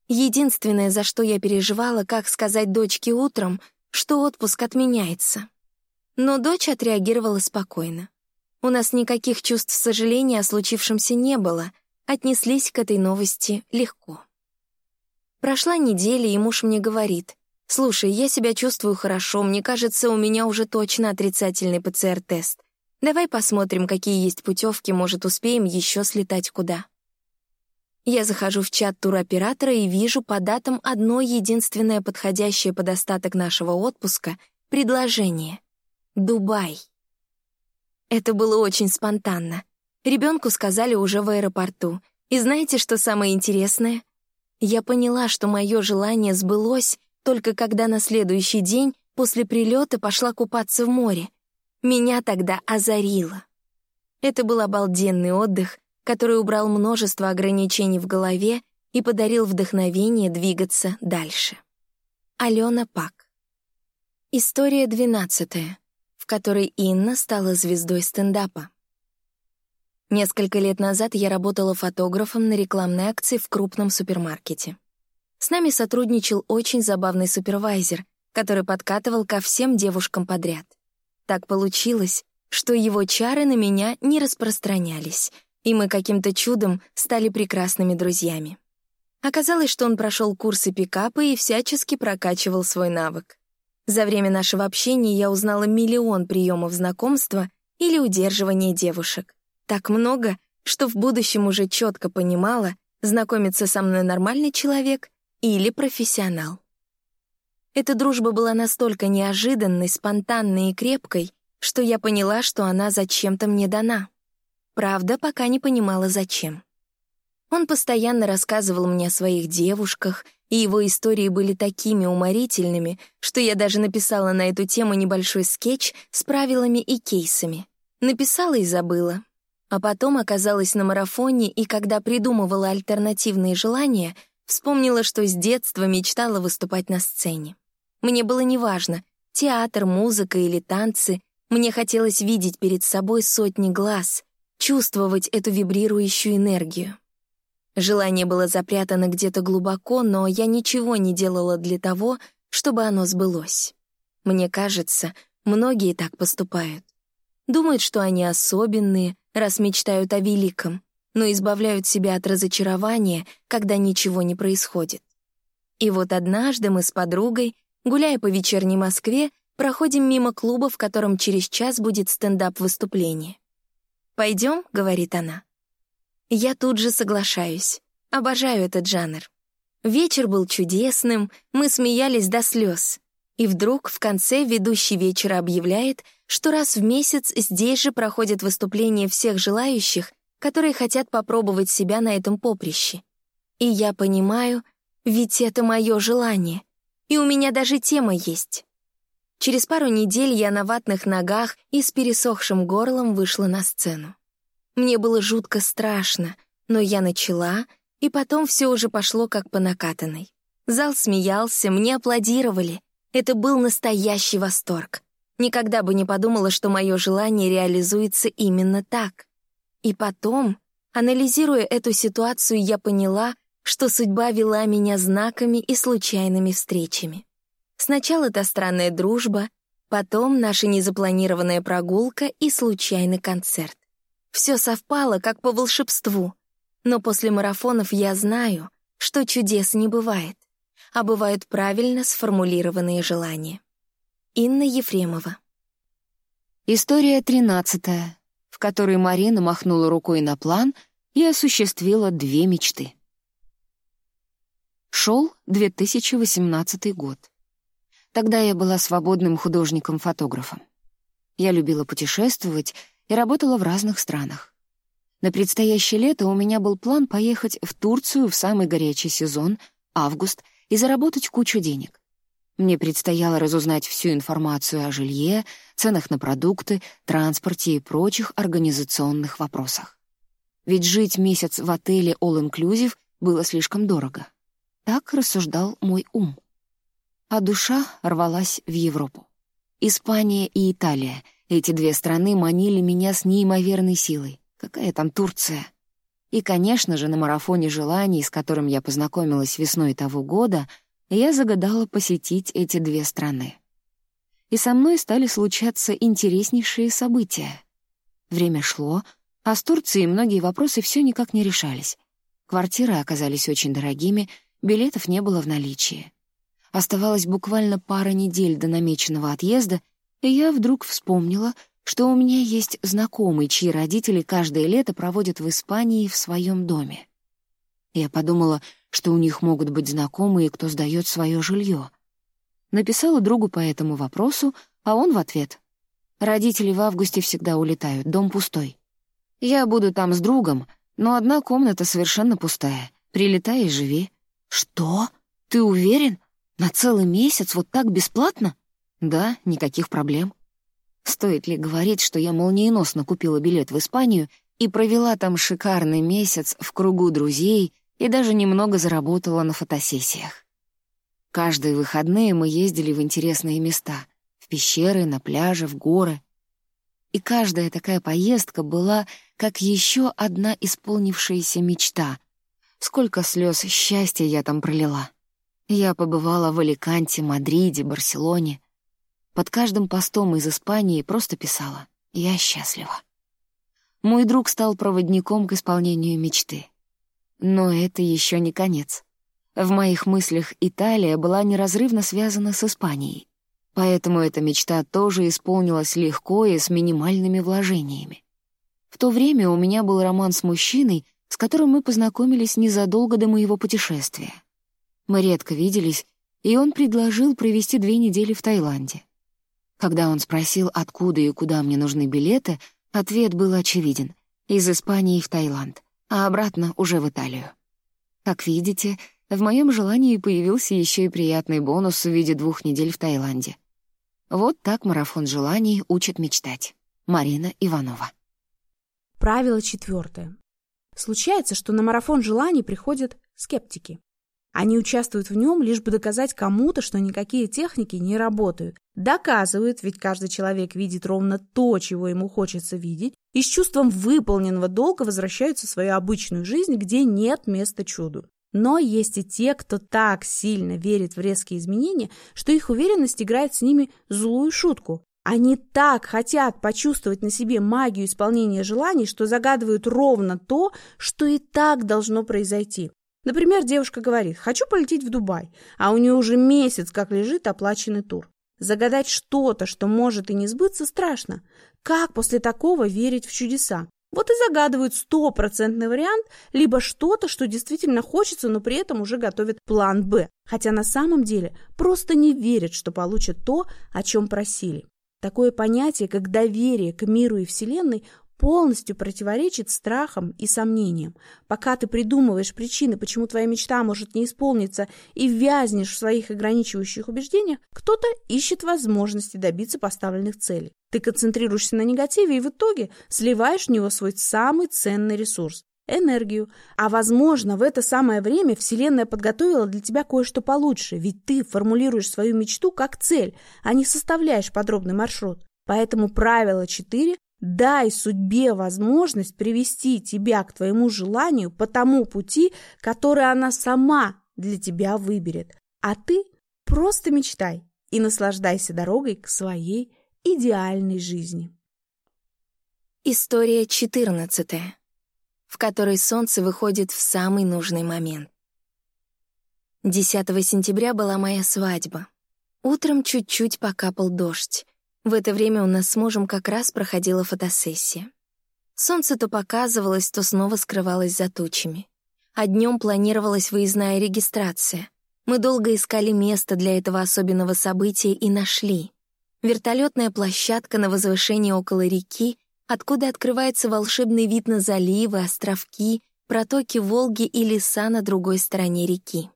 Единственное, за что я переживала, как сказать дочке утром, что отпуск отменяется. Но дочь отреагировала спокойно. У нас никаких чувств сожаления о случившемся не было, отнеслись к этой новости легко. Прошла неделя, и муж мне говорит, «Слушай, я себя чувствую хорошо, мне кажется, у меня уже точно отрицательный ПЦР-тест. Давай посмотрим, какие есть путевки, может, успеем еще слетать куда». Я захожу в чат туроператора и вижу по датам одно единственное подходящее под остаток нашего отпуска — предложение — Дубай. Это было очень спонтанно. Ребенку сказали уже в аэропорту. И знаете, что самое интересное? Я поняла, что мое желание сбылось только когда на следующий день после прилета пошла купаться в море. Меня тогда озарило. Это был обалденный отдых, который убрал множество ограничений в голове и подарил вдохновение двигаться дальше. Алена Пак. История двенадцатая которой Инна стала звездой стендапа. Несколько лет назад я работала фотографом на рекламной акции в крупном супермаркете. С нами сотрудничал очень забавный супервайзер, который подкатывал ко всем девушкам подряд. Так получилось, что его чары на меня не распространялись, и мы каким-то чудом стали прекрасными друзьями. Оказалось, что он прошел курсы пикапа и всячески прокачивал свой навык. За время нашего общения я узнала миллион приемов знакомства или удерживания девушек. Так много, что в будущем уже четко понимала, знакомиться со мной нормальный человек или профессионал. Эта дружба была настолько неожиданной, спонтанной и крепкой, что я поняла, что она зачем-то мне дана. Правда, пока не понимала, зачем. Он постоянно рассказывал мне о своих девушках — и его истории были такими уморительными, что я даже написала на эту тему небольшой скетч с правилами и кейсами. Написала и забыла. А потом оказалась на марафоне, и когда придумывала альтернативные желания, вспомнила, что с детства мечтала выступать на сцене. Мне было неважно, театр, музыка или танцы, мне хотелось видеть перед собой сотни глаз, чувствовать эту вибрирующую энергию. Желание было запрятано где-то глубоко, но я ничего не делала для того, чтобы оно сбылось. Мне кажется, многие так поступают. Думают, что они особенные, раз мечтают о великом, но избавляют себя от разочарования, когда ничего не происходит. И вот однажды мы с подругой, гуляя по вечерней Москве, проходим мимо клуба, в котором через час будет стендап-выступление. «Пойдем», — говорит она. Я тут же соглашаюсь. Обожаю этот жанр. Вечер был чудесным, мы смеялись до слез. И вдруг в конце ведущий вечера объявляет, что раз в месяц здесь же проходят выступления всех желающих, которые хотят попробовать себя на этом поприще. И я понимаю, ведь это мое желание. И у меня даже тема есть. Через пару недель я на ватных ногах и с пересохшим горлом вышла на сцену. Мне было жутко страшно, но я начала, И потом все уже пошло как по накатанной. Зал смеялся, мне аплодировали. Это был настоящий восторг. Никогда бы не подумала, что мое желание реализуется именно так. И потом, анализируя эту ситуацию, я поняла, что судьба вела меня знаками и случайными встречами. Сначала та странная дружба, потом наша незапланированная прогулка и случайный концерт. Все совпало, как по волшебству. Но после марафонов я знаю, что чудес не бывает, а бывают правильно сформулированные желания. Инна Ефремова. История тринадцатая, которой Марина махнула рукой на план и осуществила две мечты. Шел 2018 год. Тогда я была свободным художником-фотографом. Я любила путешествовать и работала в разных странах. На предстоящее лето у меня был план поехать в Турцию в самый горячий сезон, август, и заработать кучу денег. Мне предстояло разузнать всю информацию о жилье, ценах на продукты, транспорте и прочих организационных вопросах. Ведь жить месяц в отеле all-inclusive было слишком дорого. Так рассуждал мой ум. А душа рвалась в Европу. Испания и Италия — эти две страны манили меня с неимоверной силой. Какая там Турция? И, конечно же, на марафоне желаний, с которым я познакомилась весной того года, я загадала посетить эти две страны. И со мной стали случаться интереснейшие события. Время шло, а с Турцией многие вопросы все никак не решались. Квартиры оказались очень дорогими — Билетов не было в наличии. Оставалось буквально пара недель до намеченного отъезда, и я вдруг вспомнила, что у меня есть знакомый, чьи родители каждое лето проводят в Испании в своем доме. Я подумала, что у них могут быть знакомые, кто сдаёт своё жилье. Написала другу по этому вопросу, а он в ответ. «Родители в августе всегда улетают, дом пустой. Я буду там с другом, но одна комната совершенно пустая. Прилетай и живи. «Что? Ты уверен? На целый месяц вот так бесплатно?» «Да, никаких проблем». Стоит ли говорить, что я молниеносно купила билет в Испанию и провела там шикарный месяц в кругу друзей и даже немного заработала на фотосессиях. Каждые выходные мы ездили в интересные места — в пещеры, на пляжи, в горы. И каждая такая поездка была как еще одна исполнившаяся мечта — Сколько слез счастья я там пролила. Я побывала в Аликанте, Мадриде, Барселоне. Под каждым постом из Испании просто писала «Я счастлива». Мой друг стал проводником к исполнению мечты. Но это еще не конец. В моих мыслях Италия была неразрывно связана с Испанией. Поэтому эта мечта тоже исполнилась легко и с минимальными вложениями. В то время у меня был роман с мужчиной, с которым мы познакомились незадолго до моего путешествия. Мы редко виделись, и он предложил провести две недели в Таиланде. Когда он спросил, откуда и куда мне нужны билеты, ответ был очевиден — из Испании в Таиланд, а обратно уже в Италию. Как видите, в моем желании появился еще и приятный бонус в виде двух недель в Таиланде. Вот так марафон желаний учит мечтать. Марина Иванова. Правило четвертое. Случается, что на марафон желаний приходят скептики. Они участвуют в нем, лишь бы доказать кому-то, что никакие техники не работают. Доказывают, ведь каждый человек видит ровно то, чего ему хочется видеть, и с чувством выполненного долга возвращаются в свою обычную жизнь, где нет места чуду. Но есть и те, кто так сильно верит в резкие изменения, что их уверенность играет с ними злую шутку. Они так хотят почувствовать на себе магию исполнения желаний, что загадывают ровно то, что и так должно произойти. Например, девушка говорит «хочу полететь в Дубай», а у нее уже месяц как лежит оплаченный тур. Загадать что-то, что может и не сбыться, страшно. Как после такого верить в чудеса? Вот и загадывают стопроцентный вариант, либо что-то, что действительно хочется, но при этом уже готовят план «Б», хотя на самом деле просто не верят, что получат то, о чем просили. Такое понятие, как доверие к миру и Вселенной, полностью противоречит страхам и сомнениям. Пока ты придумываешь причины, почему твоя мечта может не исполниться, и вязнешь в своих ограничивающих убеждениях, кто-то ищет возможности добиться поставленных целей. Ты концентрируешься на негативе и в итоге сливаешь в него свой самый ценный ресурс энергию. А возможно, в это самое время Вселенная подготовила для тебя кое-что получше, ведь ты формулируешь свою мечту как цель, а не составляешь подробный маршрут. Поэтому правило 4 Дай судьбе возможность привести тебя к твоему желанию по тому пути, который она сама для тебя выберет. А ты просто мечтай и наслаждайся дорогой к своей идеальной жизни. История 14, в которой солнце выходит в самый нужный момент. 10 сентября была моя свадьба. Утром чуть-чуть покапал дождь. В это время у нас с мужем как раз проходила фотосессия. Солнце то показывалось, то снова скрывалось за тучами. А днем планировалась выездная регистрация. Мы долго искали место для этого особенного события и нашли. Вертолетная площадка на возвышении около реки, откуда открывается волшебный вид на заливы, островки, протоки Волги и леса на другой стороне реки.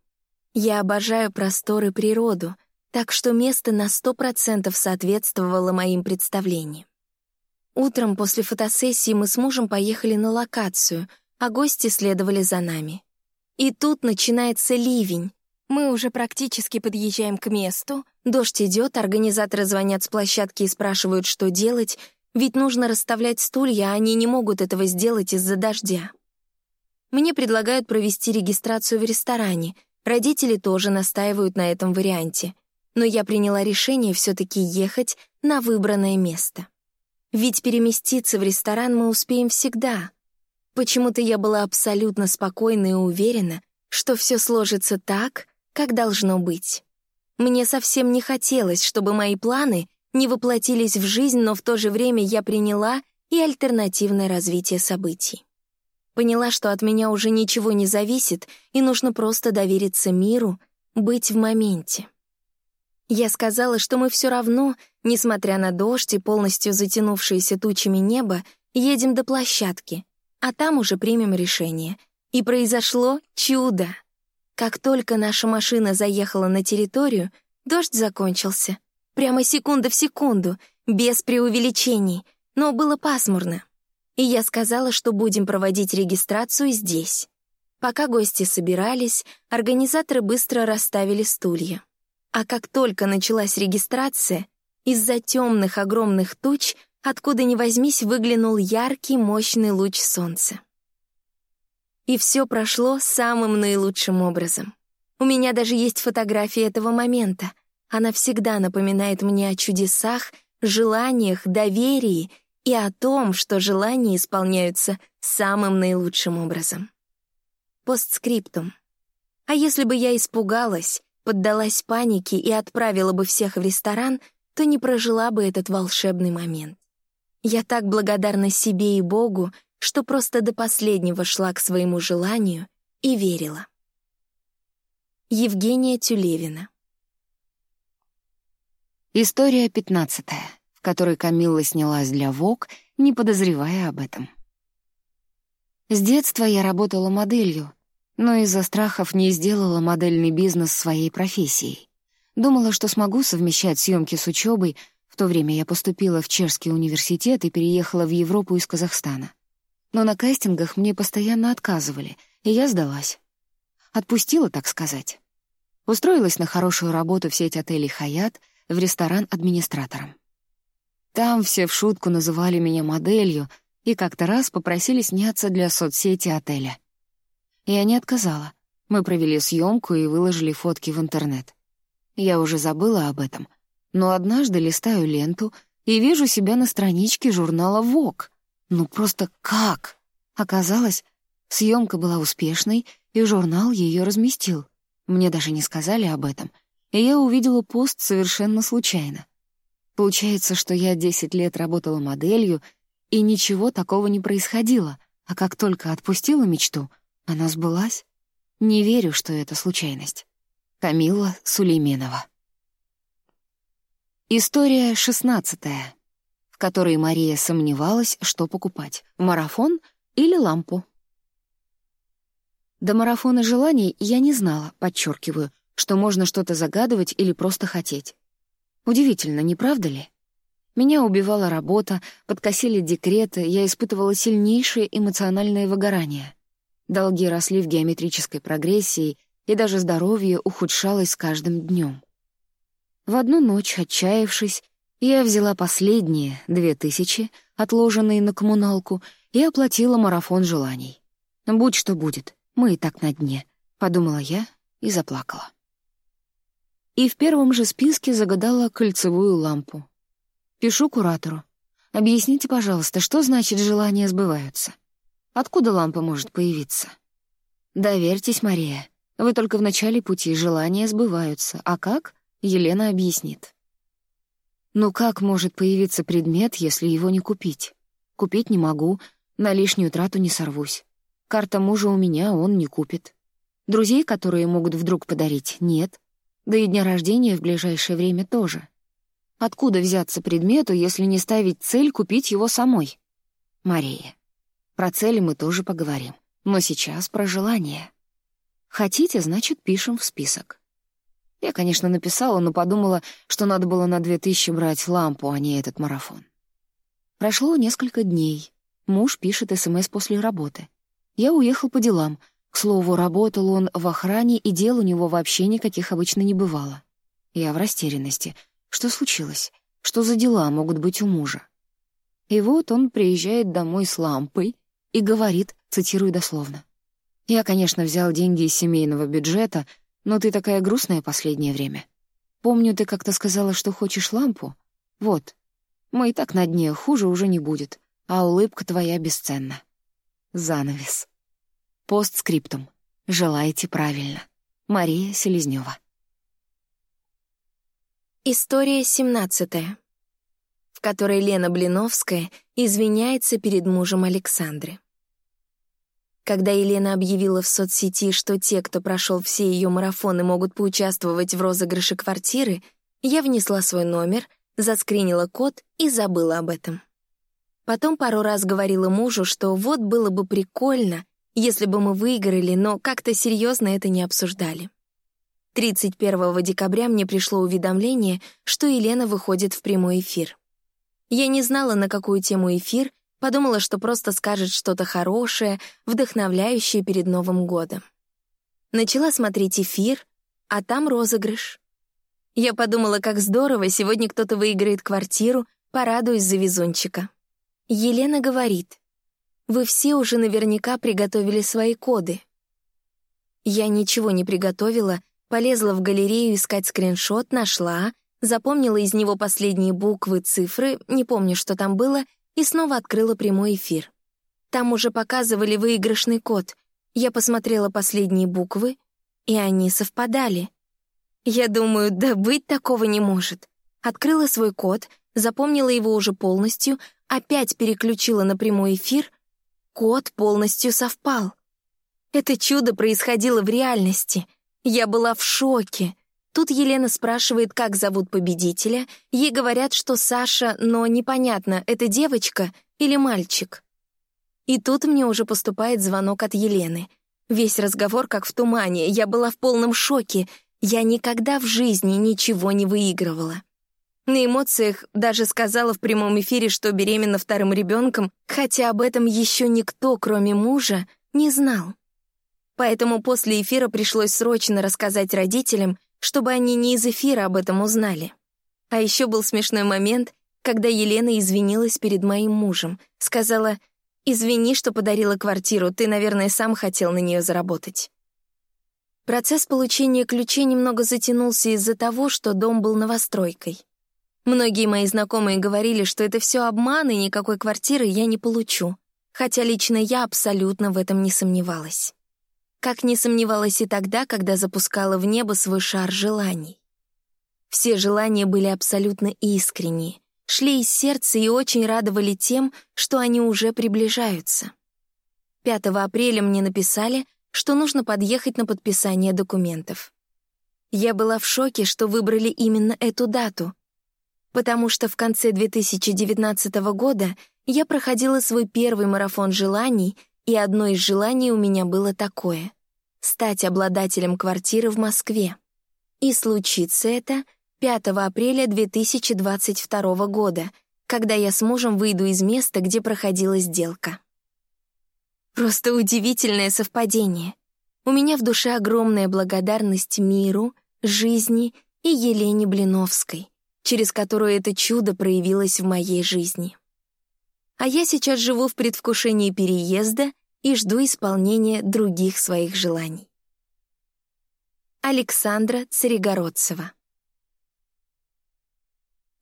Я обожаю просторы природу, так что место на сто процентов соответствовало моим представлениям. Утром после фотосессии мы с мужем поехали на локацию, а гости следовали за нами. И тут начинается ливень. Мы уже практически подъезжаем к месту, дождь идет, организаторы звонят с площадки и спрашивают, что делать, ведь нужно расставлять стулья, а они не могут этого сделать из-за дождя. Мне предлагают провести регистрацию в ресторане, родители тоже настаивают на этом варианте — но я приняла решение все-таки ехать на выбранное место. Ведь переместиться в ресторан мы успеем всегда. Почему-то я была абсолютно спокойна и уверена, что все сложится так, как должно быть. Мне совсем не хотелось, чтобы мои планы не воплотились в жизнь, но в то же время я приняла и альтернативное развитие событий. Поняла, что от меня уже ничего не зависит, и нужно просто довериться миру, быть в моменте. Я сказала, что мы все равно, несмотря на дождь и полностью затянувшееся тучами небо, едем до площадки, а там уже примем решение. И произошло чудо. Как только наша машина заехала на территорию, дождь закончился. Прямо секунда в секунду, без преувеличений, но было пасмурно. И я сказала, что будем проводить регистрацию здесь. Пока гости собирались, организаторы быстро расставили стулья. А как только началась регистрация, из-за темных огромных туч, откуда ни возьмись, выглянул яркий, мощный луч солнца. И все прошло самым наилучшим образом. У меня даже есть фотография этого момента. Она всегда напоминает мне о чудесах, желаниях, доверии и о том, что желания исполняются самым наилучшим образом. Постскриптум. А если бы я испугалась, поддалась панике и отправила бы всех в ресторан, то не прожила бы этот волшебный момент. Я так благодарна себе и Богу, что просто до последнего шла к своему желанию и верила. Евгения Тюлевина История пятнадцатая, в которой Камилла снялась для ВОК, не подозревая об этом. С детства я работала моделью, но из-за страхов не сделала модельный бизнес своей профессией. Думала, что смогу совмещать съемки с учебой. В то время я поступила в Чешский университет и переехала в Европу из Казахстана. Но на кастингах мне постоянно отказывали, и я сдалась. Отпустила, так сказать. Устроилась на хорошую работу в сеть отелей «Хаят», в ресторан администратором. Там все в шутку называли меня моделью и как-то раз попросили сняться для соцсети отеля — я не отказала. Мы провели съемку и выложили фотки в интернет. Я уже забыла об этом, но однажды листаю ленту и вижу себя на страничке журнала Vogue. Ну просто как? Оказалось, съемка была успешной, и журнал ее разместил. Мне даже не сказали об этом, и я увидела пост совершенно случайно. Получается, что я 10 лет работала моделью, и ничего такого не происходило, а как только отпустила мечту — она сбылась? Не верю, что это случайность. Камила Сулейменова. История шестнадцатая, в которой Мария сомневалась, что покупать — марафон или лампу. До марафона желаний я не знала, подчеркиваю, что можно что-то загадывать или просто хотеть. Удивительно, не правда ли? Меня убивала работа, подкосили декреты, я испытывала сильнейшее эмоциональное выгорание. Долги росли в геометрической прогрессии, и даже здоровье ухудшалось с каждым днем. В одну ночь, отчаявшись, я взяла последние две тысячи, отложенные на коммуналку, и оплатила марафон желаний. «Будь что будет, мы и так на дне», — подумала я и заплакала. И в первом же списке загадала кольцевую лампу. Пишу куратору. «Объясните, пожалуйста, что значит желания сбываются? Откуда лампа может появиться?» «Доверьтесь, Мария, вы только в начале пути, желания сбываются. А как? Елена объяснит. Ну как может появиться предмет, если его не купить? Купить не могу, на лишнюю трату не сорвусь. Карта мужа у меня, он не купит. Друзей, которые могут вдруг подарить, нет. Да и дня рождения в ближайшее время тоже. Откуда взяться предмету, если не ставить цель купить его самой? Мария. Про цели мы тоже поговорим. Но сейчас про желание. Хотите, значит, пишем в список. Я, конечно, написала, но подумала, что надо было на две тысячи брать лампу, а не этот марафон. Прошло несколько дней. Муж пишет СМС после работы. Я уехал по делам. К слову, работал он в охране, и дел у него вообще никаких обычно не бывало. Я в растерянности. Что случилось? Что за дела могут быть у мужа? И вот он приезжает домой с лампой и говорит, цитирую дословно, я, конечно, взял деньги из семейного бюджета, но ты такая грустная последнее время. Помню, ты как-то сказала, что хочешь лампу. Вот. Мы и так на дне, хуже уже не будет, а улыбка твоя бесценна. Занавес. Постскриптум. Желаете правильно. Мария Селезнёва. История семнадцатая, в которой Лена Блиновская извиняется перед мужем Александры. Когда Елена объявила в соцсети, что те, кто прошел все ее марафоны, могут поучаствовать в розыгрыше квартиры, я внесла свой номер, заскринила код и забыла об этом. Потом пару раз говорила мужу, что вот было бы прикольно, если бы мы выиграли, но как-то серьезно это не обсуждали. 31 декабря мне пришло уведомление, что Елена выходит в прямой эфир. Я не знала, на какую тему эфир, Подумала, что просто скажет что-то хорошее, вдохновляющее перед Новым годом. Начала смотреть эфир, а там розыгрыш. Я подумала, как здорово, сегодня кто-то выиграет квартиру, порадуюсь за везунчика. Елена говорит, «Вы все уже наверняка приготовили свои коды». Я ничего не приготовила, полезла в галерею искать скриншот, нашла, запомнила из него последние буквы, цифры, не помню, что там было, и снова открыла прямой эфир. Там уже показывали выигрышный код. Я посмотрела последние буквы, и они совпадали. Я думаю, да быть такого не может. Открыла свой код, запомнила его уже полностью, опять переключила на прямой эфир. Код полностью совпал. Это чудо происходило в реальности. Я была в шоке. Тут Елена спрашивает, как зовут победителя. Ей говорят, что Саша, но непонятно, это девочка или мальчик. И тут мне уже поступает звонок от Елены. Весь разговор как в тумане, я была в полном шоке. Я никогда в жизни ничего не выигрывала. На эмоциях даже сказала в прямом эфире, что беременна вторым ребенком, хотя об этом еще никто, кроме мужа, не знал. Поэтому после эфира пришлось срочно рассказать родителям, чтобы они не из эфира об этом узнали. А еще был смешной момент, когда Елена извинилась перед моим мужем. Сказала, «Извини, что подарила квартиру, ты, наверное, сам хотел на нее заработать». Процесс получения ключей немного затянулся из-за того, что дом был новостройкой. Многие мои знакомые говорили, что это все обман, и никакой квартиры я не получу, хотя лично я абсолютно в этом не сомневалась как не сомневалась и тогда, когда запускала в небо свой шар желаний. Все желания были абсолютно искренние, шли из сердца и очень радовали тем, что они уже приближаются. 5 апреля мне написали, что нужно подъехать на подписание документов. Я была в шоке, что выбрали именно эту дату, потому что в конце 2019 года я проходила свой первый марафон желаний и одно из желаний у меня было такое — стать обладателем квартиры в Москве. И случится это 5 апреля 2022 года, когда я с мужем выйду из места, где проходила сделка. Просто удивительное совпадение. У меня в душе огромная благодарность миру, жизни и Елене Блиновской, через которую это чудо проявилось в моей жизни. А я сейчас живу в предвкушении переезда и жду исполнения других своих желаний. Александра Царегородцева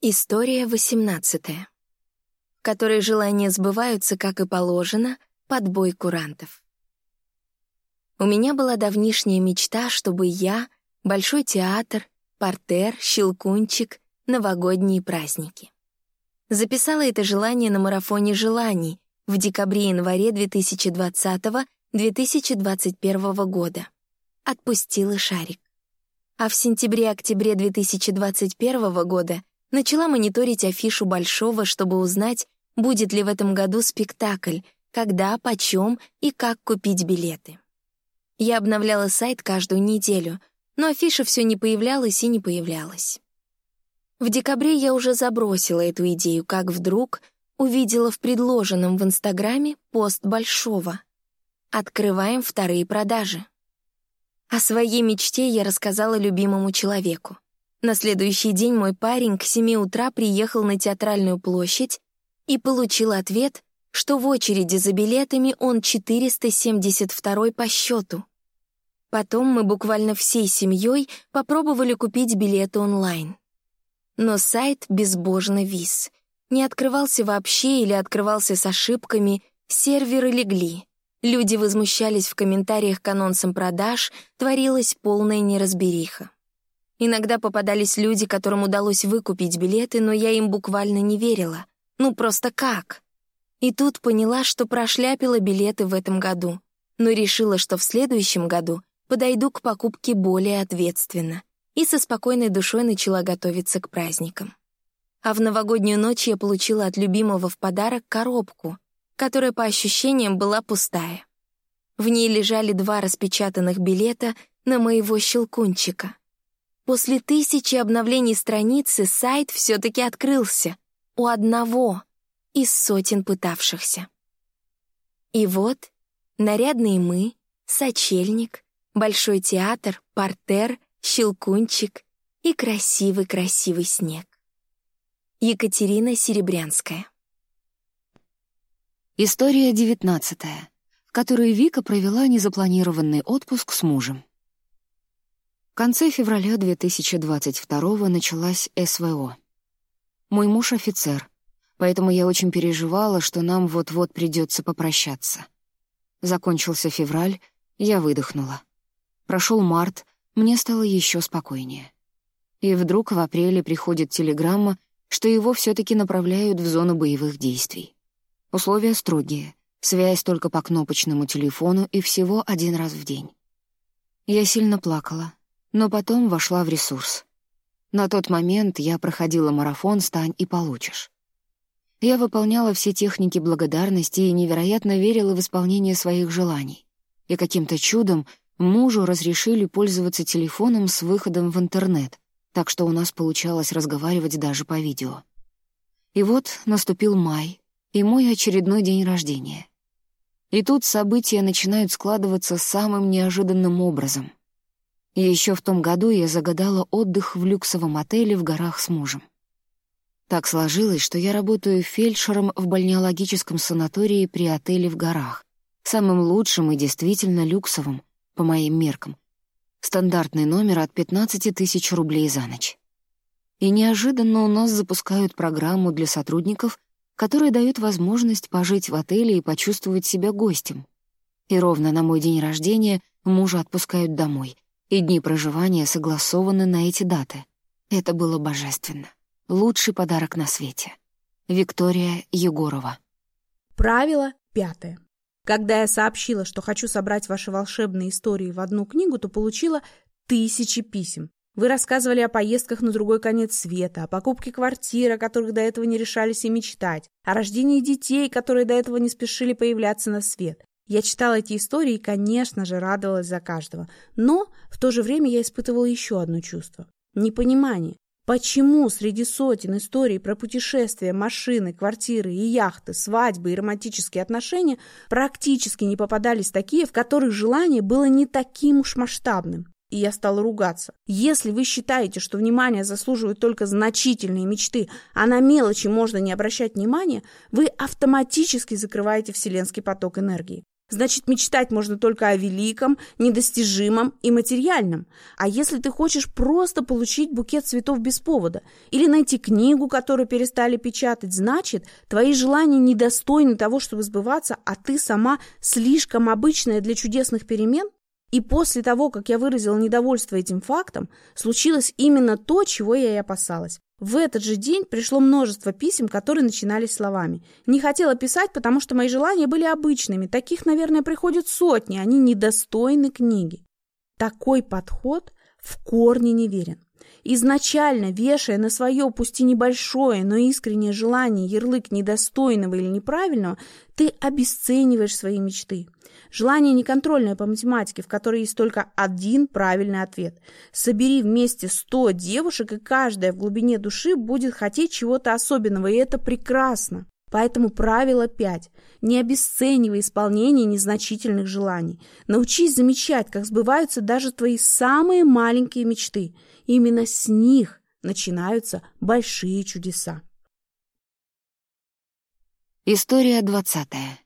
История 18 в которой желания сбываются, как и положено, под бой курантов. У меня была давнишняя мечта, чтобы я, Большой театр, портер, щелкунчик, новогодние праздники. Записала это желание на марафоне желаний в декабре-январе 2020-2021 года. Отпустила шарик. А в сентябре-октябре 2021 года начала мониторить афишу Большого, чтобы узнать, будет ли в этом году спектакль, когда, почем и как купить билеты. Я обновляла сайт каждую неделю, но афиша все не появлялась и не появлялась. В декабре я уже забросила эту идею, как вдруг увидела в предложенном в Инстаграме пост Большого. «Открываем вторые продажи». О своей мечте я рассказала любимому человеку. На следующий день мой парень к семи утра приехал на театральную площадь и получил ответ, что в очереди за билетами он 472 по счету. Потом мы буквально всей семьей попробовали купить билеты онлайн. Но сайт безбожно вис. Не открывался вообще или открывался с ошибками, серверы легли. Люди возмущались в комментариях к анонсам продаж, творилась полная неразбериха. Иногда попадались люди, которым удалось выкупить билеты, но я им буквально не верила. Ну просто как? И тут поняла, что прошляпила билеты в этом году, но решила, что в следующем году подойду к покупке более ответственно и со спокойной душой начала готовиться к праздникам. А в новогоднюю ночь я получила от любимого в подарок коробку, которая по ощущениям была пустая. В ней лежали два распечатанных билета на моего щелкунчика. После тысячи обновлений страницы сайт все-таки открылся у одного из сотен пытавшихся. И вот нарядные мы, сочельник, большой театр, портер, щелкунчик и красивый-красивый снег. Екатерина Серебрянская История девятнадцатая, в которой Вика провела незапланированный отпуск с мужем. В конце февраля 2022 началась СВО. Мой муж — офицер, поэтому я очень переживала, что нам вот-вот придется попрощаться. Закончился февраль, я выдохнула. Прошел март, мне стало еще спокойнее. И вдруг в апреле приходит телеграмма, что его все таки направляют в зону боевых действий. Условия строгие, связь только по кнопочному телефону и всего один раз в день. Я сильно плакала, но потом вошла в ресурс. На тот момент я проходила марафон «Стань и получишь». Я выполняла все техники благодарности и невероятно верила в исполнение своих желаний. И каким-то чудом мужу разрешили пользоваться телефоном с выходом в интернет, так что у нас получалось разговаривать даже по видео. И вот наступил май, и мой очередной день рождения. И тут события начинают складываться самым неожиданным образом — еще в том году я загадала отдых в люксовом отеле в горах с мужем. Так сложилось, что я работаю фельдшером в бальнеологическом санатории при отеле в горах, самым лучшим и действительно люксовым, по моим меркам. Стандартный номер от 15 тысяч рублей за ночь. И неожиданно у нас запускают программу для сотрудников, которая дает возможность пожить в отеле и почувствовать себя гостем. И ровно на мой день рождения мужа отпускают домой, и дни проживания согласованы на эти даты. Это было божественно. Лучший подарок на свете. Виктория Егорова. Правило пятое. Когда я сообщила, что хочу собрать ваши волшебные истории в одну книгу, то получила тысячи писем. Вы рассказывали о поездках на другой конец света, о покупке квартир, о которых до этого не решались и мечтать, о рождении детей, которые до этого не спешили появляться на свет. Я читала эти истории и, конечно же, радовалась за каждого. Но в то же время я испытывала еще одно чувство — непонимание. Почему среди сотен историй про путешествия, машины, квартиры и яхты, свадьбы и романтические отношения практически не попадались такие, в которых желание было не таким уж масштабным? И я стала ругаться. Если вы считаете, что внимание заслуживают только значительные мечты, а на мелочи можно не обращать внимания, вы автоматически закрываете вселенский поток энергии. Значит, мечтать можно только о великом, недостижимом и материальном. А если ты хочешь просто получить букет цветов без повода или найти книгу, которую перестали печатать, значит, твои желания недостойны того, чтобы сбываться, а ты сама слишком обычная для чудесных перемен? И после того, как я выразила недовольство этим фактом, случилось именно то, чего я и опасалась. В этот же день пришло множество писем, которые начинались словами. Не хотела писать, потому что мои желания были обычными. Таких, наверное, приходят сотни, они недостойны книги. Такой подход в корне неверен. Изначально, вешая на свое, пусть и небольшое, но искреннее желание ярлык недостойного или неправильного, ты обесцениваешь свои мечты. Желание неконтрольное по математике, в которой есть только один правильный ответ. Собери вместе 100 девушек, и каждая в глубине души будет хотеть чего-то особенного, и это прекрасно. Поэтому правило 5. Не обесценивай исполнение незначительных желаний. Научись замечать, как сбываются даже твои самые маленькие мечты. Именно с них начинаются большие чудеса. История двадцатая,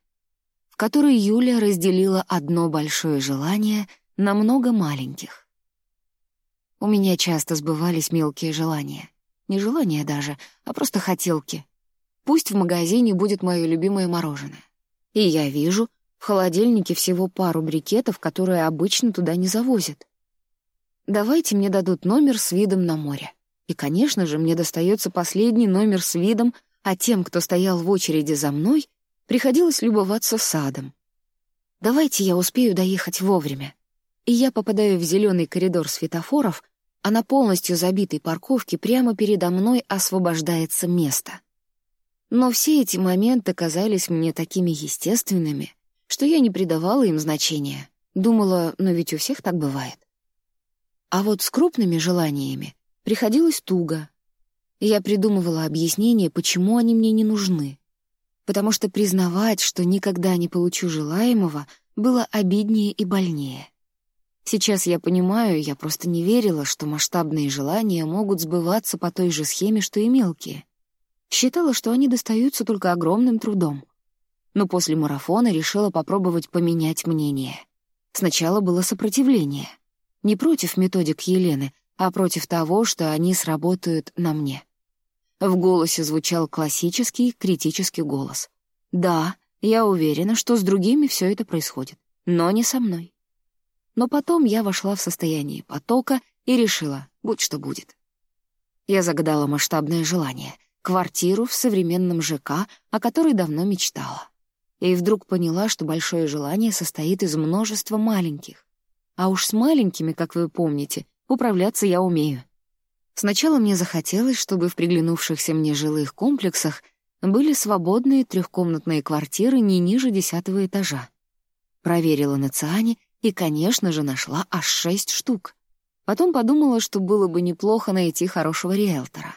в которой Юля разделила одно большое желание на много маленьких. У меня часто сбывались мелкие желания. Не желания даже, а просто хотелки. Пусть в магазине будет мое любимое мороженое. И я вижу, в холодильнике всего пару брикетов, которые обычно туда не завозят. Давайте мне дадут номер с видом на море. И, конечно же, мне достается последний номер с видом, а тем, кто стоял в очереди за мной, приходилось любоваться садом. Давайте я успею доехать вовремя. И я попадаю в зеленый коридор светофоров, а на полностью забитой парковке прямо передо мной освобождается место. Но все эти моменты казались мне такими естественными, что я не придавала им значения. Думала, но ведь у всех так бывает. А вот с крупными желаниями приходилось туго. Я придумывала объяснение, почему они мне не нужны. Потому что признавать, что никогда не получу желаемого, было обиднее и больнее. Сейчас я понимаю, я просто не верила, что масштабные желания могут сбываться по той же схеме, что и мелкие. Считала, что они достаются только огромным трудом. Но после марафона решила попробовать поменять мнение. Сначала было сопротивление — не против методик Елены, а против того, что они сработают на мне. В голосе звучал классический критический голос. «Да, я уверена, что с другими все это происходит, но не со мной». Но потом я вошла в состояние потока и решила, будь что будет. Я загадала масштабное желание — квартиру в современном ЖК, о которой давно мечтала. И вдруг поняла, что большое желание состоит из множества маленьких. А уж с маленькими, как вы помните, управляться я умею. Сначала мне захотелось, чтобы в приглянувшихся мне жилых комплексах были свободные трехкомнатные квартиры не ниже десятого этажа. Проверила на Циане и, конечно же, нашла аж шесть штук. Потом подумала, что было бы неплохо найти хорошего риэлтора.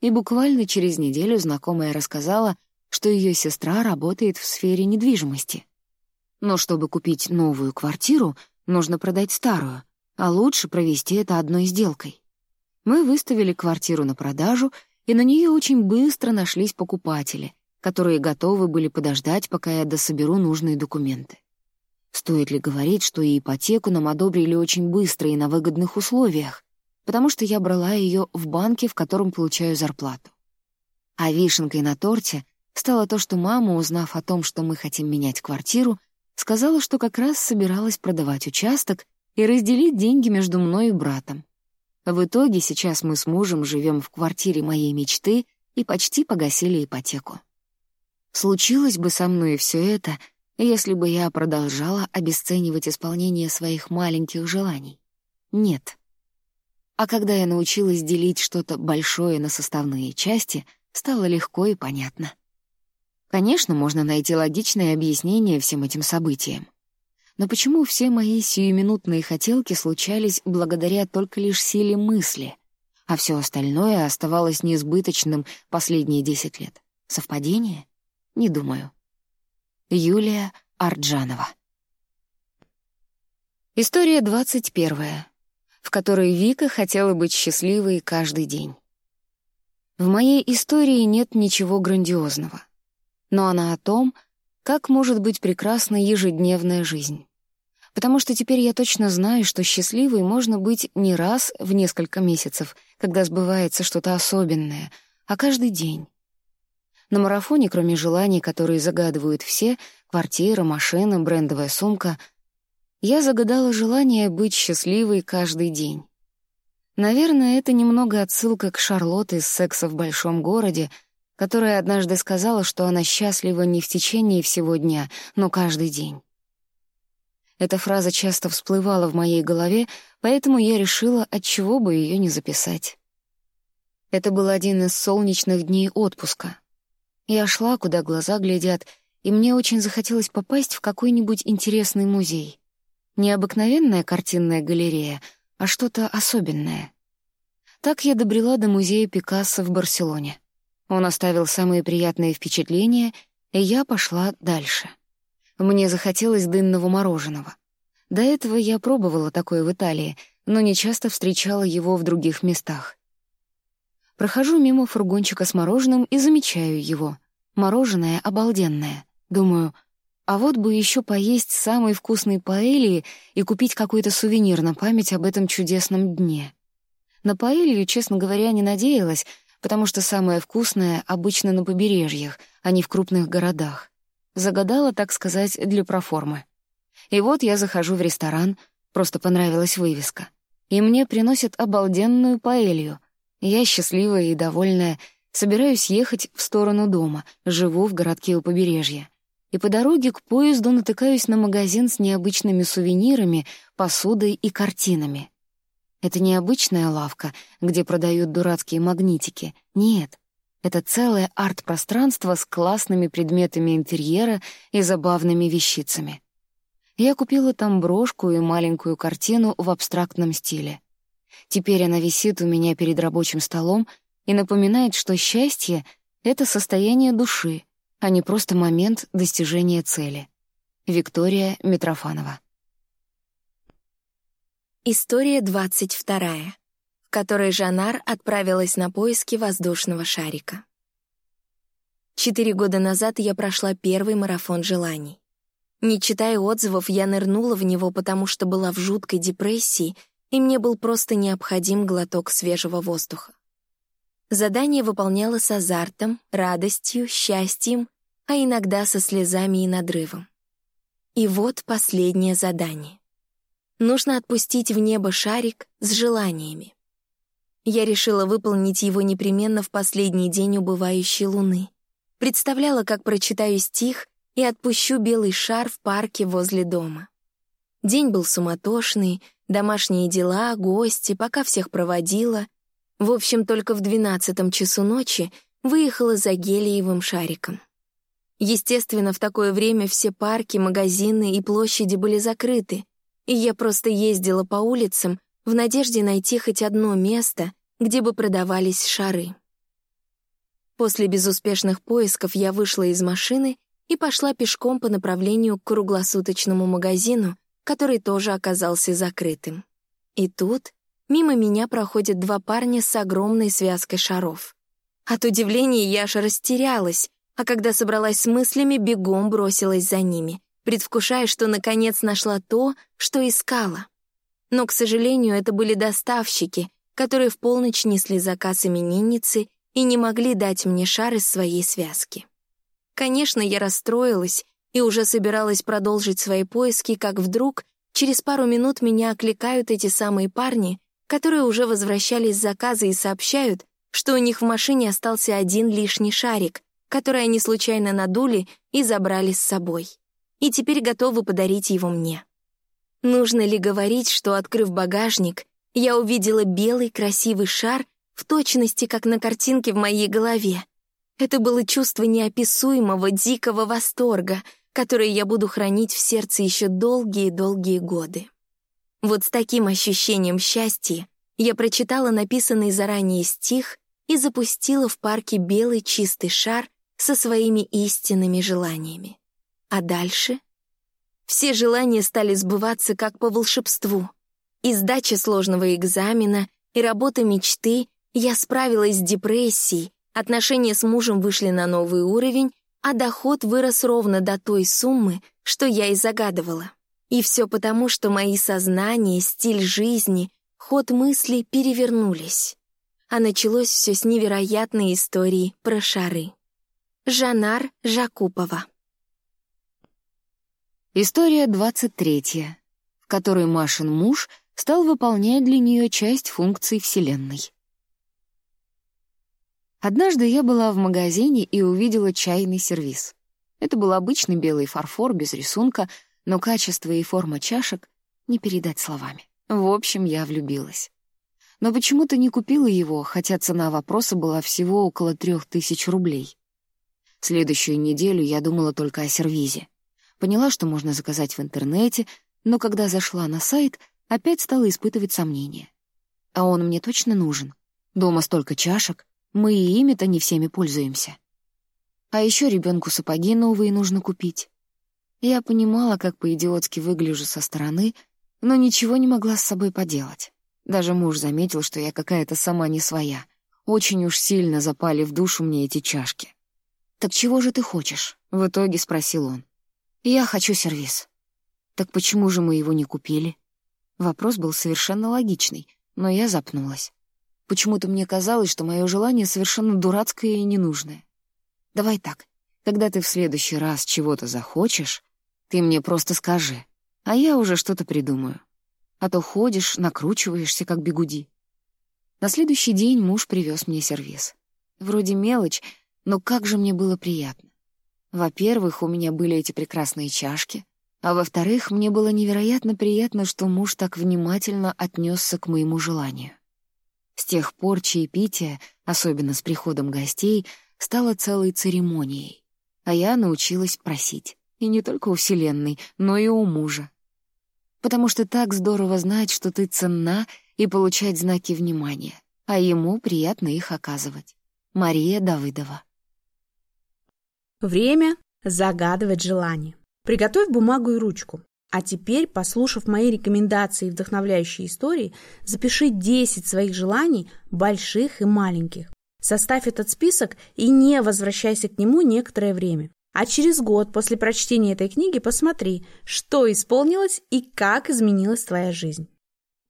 И буквально через неделю знакомая рассказала, что ее сестра работает в сфере недвижимости. Но чтобы купить новую квартиру — Нужно продать старую, а лучше провести это одной сделкой. Мы выставили квартиру на продажу, и на нее очень быстро нашлись покупатели, которые готовы были подождать, пока я дособеру нужные документы. Стоит ли говорить, что и ипотеку нам одобрили очень быстро и на выгодных условиях, потому что я брала ее в банке, в котором получаю зарплату. А вишенкой на торте стало то, что мама, узнав о том, что мы хотим менять квартиру, Сказала, что как раз собиралась продавать участок и разделить деньги между мной и братом. В итоге сейчас мы с мужем живем в квартире моей мечты и почти погасили ипотеку. Случилось бы со мной все это, если бы я продолжала обесценивать исполнение своих маленьких желаний. Нет. А когда я научилась делить что-то большое на составные части, стало легко и понятно. Конечно, можно найти логичное объяснение всем этим событиям. Но почему все мои сиюминутные хотелки случались благодаря только лишь силе мысли? а все остальное оставалось неизбыточным последние десять лет. Совпадение? Не думаю. Юлия Арджанова История двадцать первая, в которой Вика хотела быть счастливой каждый день. В моей истории нет ничего грандиозного, но она о том, как может быть прекрасна ежедневная жизнь. Потому что теперь я точно знаю, что счастливой можно быть не раз в несколько месяцев, когда сбывается что-то особенное, а каждый день. На марафоне, кроме желаний, которые загадывают все — квартира, машина, брендовая сумка — я загадала желание быть счастливой каждый день. Наверное, это немного отсылка к Шарлотте из «Секса в большом городе», которая однажды сказала, что она счастлива не в течение всего дня, но каждый день. Эта фраза часто всплывала в моей голове, поэтому я решила, от чего бы ее не записать. Это был один из солнечных дней отпуска. Я шла, куда глаза глядят, и мне очень захотелось попасть в какой-нибудь интересный музей. Не обыкновенная картинная галерея, а что-то особенное. Так я добрела до музея Пикассо в Барселоне. Он оставил самые приятные впечатления, и я пошла дальше. Мне захотелось дынного мороженого. До этого я пробовала такое в Италии, но не часто встречала его в других местах. Прохожу мимо фургончика с мороженым и замечаю его. Мороженое обалденное. Думаю, а вот бы еще поесть самой вкусной паэльи и купить какой-то сувенир на память об этом чудесном дне. На паэлью, честно говоря, не надеялась, потому что самое вкусное обычно на побережьях, а не в крупных городах. Загадала, так сказать, для проформы. И вот я захожу в ресторан, просто понравилась вывеска. И мне приносят обалденную паэлью. Я счастливая и довольная, собираюсь ехать в сторону дома, живу в городке у побережья. И по дороге к поезду натыкаюсь на магазин с необычными сувенирами, посудой и картинами. Это не обычная лавка, где продают дурацкие магнитики. Нет, это целое арт-пространство с классными предметами интерьера и забавными вещицами. Я купила там брошку и маленькую картину в абстрактном стиле. Теперь она висит у меня перед рабочим столом и напоминает, что счастье — это состояние души, а не просто момент достижения цели. Виктория Митрофанова История двадцать вторая которой Жанар отправилась на поиски воздушного шарика. Четыре года назад я прошла первый марафон желаний. Не читая отзывов, я нырнула в него, потому что была в жуткой депрессии, и мне был просто необходим глоток свежего воздуха. Задание выполняла с азартом, радостью, счастьем, а иногда со слезами и надрывом. И вот последнее задание. Нужно отпустить в небо шарик с желаниями. Я решила выполнить его непременно в последний день убывающей луны. Представляла, как прочитаю стих и отпущу белый шар в парке возле дома. День был суматошный, домашние дела, гости, пока всех проводила. В общем, только в двенадцатом часу ночи выехала за гелиевым шариком. Естественно, в такое время все парки, магазины и площади были закрыты, и я просто ездила по улицам, в надежде найти хоть одно место, где бы продавались шары. После безуспешных поисков я вышла из машины и пошла пешком по направлению к круглосуточному магазину, который тоже оказался закрытым. И тут мимо меня проходят два парня с огромной связкой шаров. От удивления я аж растерялась, а когда собралась с мыслями, бегом бросилась за ними, предвкушая, что наконец нашла то, что искала. Но, к сожалению, это были доставщики, которые в полночь несли заказ именинницы и не могли дать мне шар из своей связки. Конечно, я расстроилась и уже собиралась продолжить свои поиски, как вдруг через пару минут меня окликают эти самые парни, которые уже возвращались с заказа и сообщают, что у них в машине остался один лишний шарик, который они случайно надули и забрали с собой. И теперь готовы подарить его мне. Нужно ли говорить, что, открыв багажник, я увидела белый красивый шар в точности, как на картинке в моей голове. Это было чувство неописуемого дикого восторга, которое я буду хранить в сердце еще долгие-долгие годы. Вот с таким ощущением счастья Я прочитала написанный заранее стих и запустила в парке белый чистый шар со своими истинными желаниями. А дальше? Все желания стали сбываться как по волшебству. И сдача сложного экзамена, и работа мечты, я справилась с депрессией, отношения с мужем вышли на новый уровень, а доход вырос ровно до той суммы, что я и загадывала. И все потому, что мои сознания, стиль жизни, ход мыслей перевернулись. А началось все с невероятной истории про шары. Жанар Жакупова История 23, в которой Машин муж стал выполнять для нее часть функций Вселенной. Однажды я была в магазине и увидела чайный сервиз. Это был обычный белый фарфор без рисунка, но качество и форма чашек не передать словами. В общем, я влюбилась. Но почему-то не купила его, хотя цена вопроса была всего около трех тысяч рублей. Следующую неделю я думала только о сервизе. Поняла, что можно заказать в интернете, но когда зашла на сайт, опять стала испытывать сомнения. А он мне точно нужен. Дома столько чашек, мы и ими-то не всеми пользуемся. А еще ребенку сапоги новые нужно купить. Я понимала, как по-идиотски выгляжу со стороны, но ничего не могла с собой поделать. Даже муж заметил, что я какая-то сама не своя. Очень уж сильно запали в душу мне эти чашки. «Так чего же ты хочешь?» — в итоге спросил он. «Я хочу сервис». «Так почему же мы его не купили?» Вопрос был совершенно логичный, но я запнулась. Почему-то мне казалось, что мое желание совершенно дурацкое и ненужное. Давай так, когда ты в следующий раз чего-то захочешь, ты мне просто скажи, а я уже что-то придумаю. А то ходишь, накручиваешься, как бегуди. На следующий день муж привез мне сервиз. Вроде мелочь, но как же мне было приятно. Во-первых, у меня были эти прекрасные чашки, а во-вторых, мне было невероятно приятно, что муж так внимательно отнесся к моему желанию. С тех пор чаепитие, особенно с приходом гостей, стало целой церемонией. А я научилась просить. И не только у Вселенной, но и у мужа. Потому что так здорово знать, что ты ценна, и получать знаки внимания, а ему приятно их оказывать. Мария Давыдова. Время загадывать желание. Приготовь бумагу и ручку. А теперь, послушав мои рекомендации и вдохновляющие истории, запиши 10 своих желаний, больших и маленьких. Составь этот список и не возвращайся к нему некоторое время. А через год после прочтения этой книги посмотри, что исполнилось и как изменилась твоя жизнь.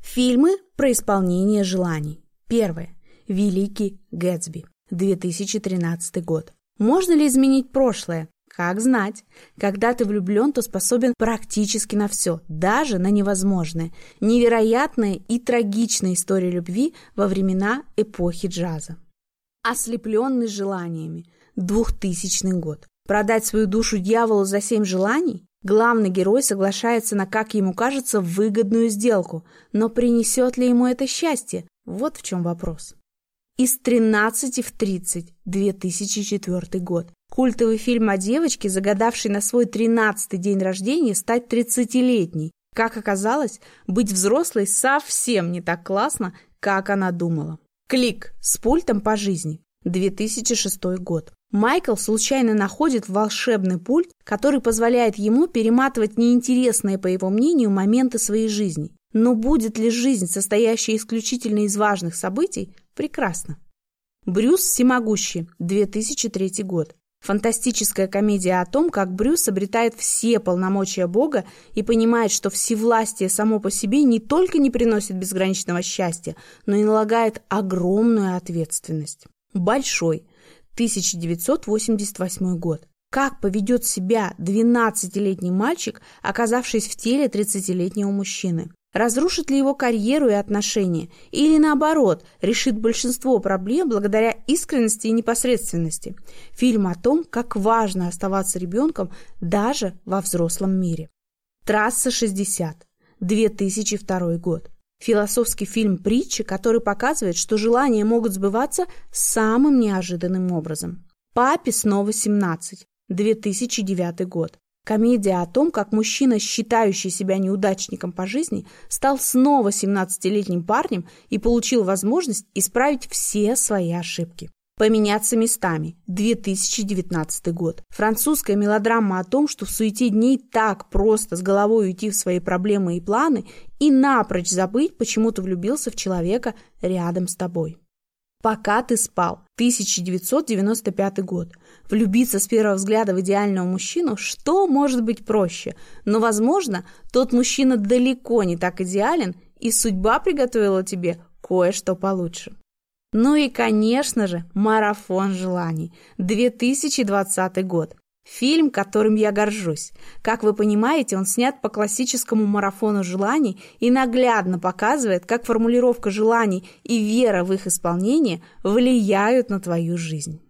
Фильмы про исполнение желаний. Первое. Великий Гэтсби. 2013 год. Можно ли изменить прошлое? Как знать? Когда ты влюблен, то способен практически на все, даже на невозможное. Невероятная и трагичная история любви во времена эпохи джаза. Ослепленный желаниями. 2000 год. Продать свою душу дьяволу за семь желаний? Главный герой соглашается на, как ему кажется, выгодную сделку. Но принесет ли ему это счастье? Вот в чем вопрос. Из 13 в 30. 2004 год. Культовый фильм о девочке, загадавшей на свой 13-й день рождения стать 30-летней. Как оказалось, быть взрослой совсем не так классно, как она думала. Клик с пультом по жизни. 2006 год. Майкл случайно находит волшебный пульт, который позволяет ему перематывать неинтересные, по его мнению, моменты своей жизни. Но будет ли жизнь, состоящая исключительно из важных событий, прекрасно. Брюс Всемогущий, 2003 год. Фантастическая комедия о том, как Брюс обретает все полномочия Бога и понимает, что всевластие само по себе не только не приносит безграничного счастья, но и налагает огромную ответственность. Большой. 1988 год. Как поведет себя 12-летний мальчик, оказавшись в теле 30-летнего мужчины? Разрушит ли его карьеру и отношения? Или наоборот, решит большинство проблем благодаря искренности и непосредственности? Фильм о том, как важно оставаться ребенком даже во взрослом мире. Трасса 60. 2002 год. Философский фильм «Притчи», который показывает, что желания могут сбываться самым неожиданным образом. «Папе снова 17». 2009 год. Комедия о том, как мужчина, считающий себя неудачником по жизни, стал снова 17-летним парнем и получил возможность исправить все свои ошибки. Поменяться местами. 2019 год. Французская мелодрама о том, что в суете дней так просто с головой уйти в свои проблемы и планы и напрочь забыть, почему ты влюбился в человека рядом с тобой. «Пока ты спал» 1995 год. Влюбиться с первого взгляда в идеального мужчину, что может быть проще? Но, возможно, тот мужчина далеко не так идеален, и судьба приготовила тебе кое-что получше. Ну и, конечно же, «Марафон желаний» 2020 год. Фильм, которым я горжусь. Как вы понимаете, он снят по классическому марафону желаний и наглядно показывает, как формулировка желаний и вера в их исполнение влияют на твою жизнь.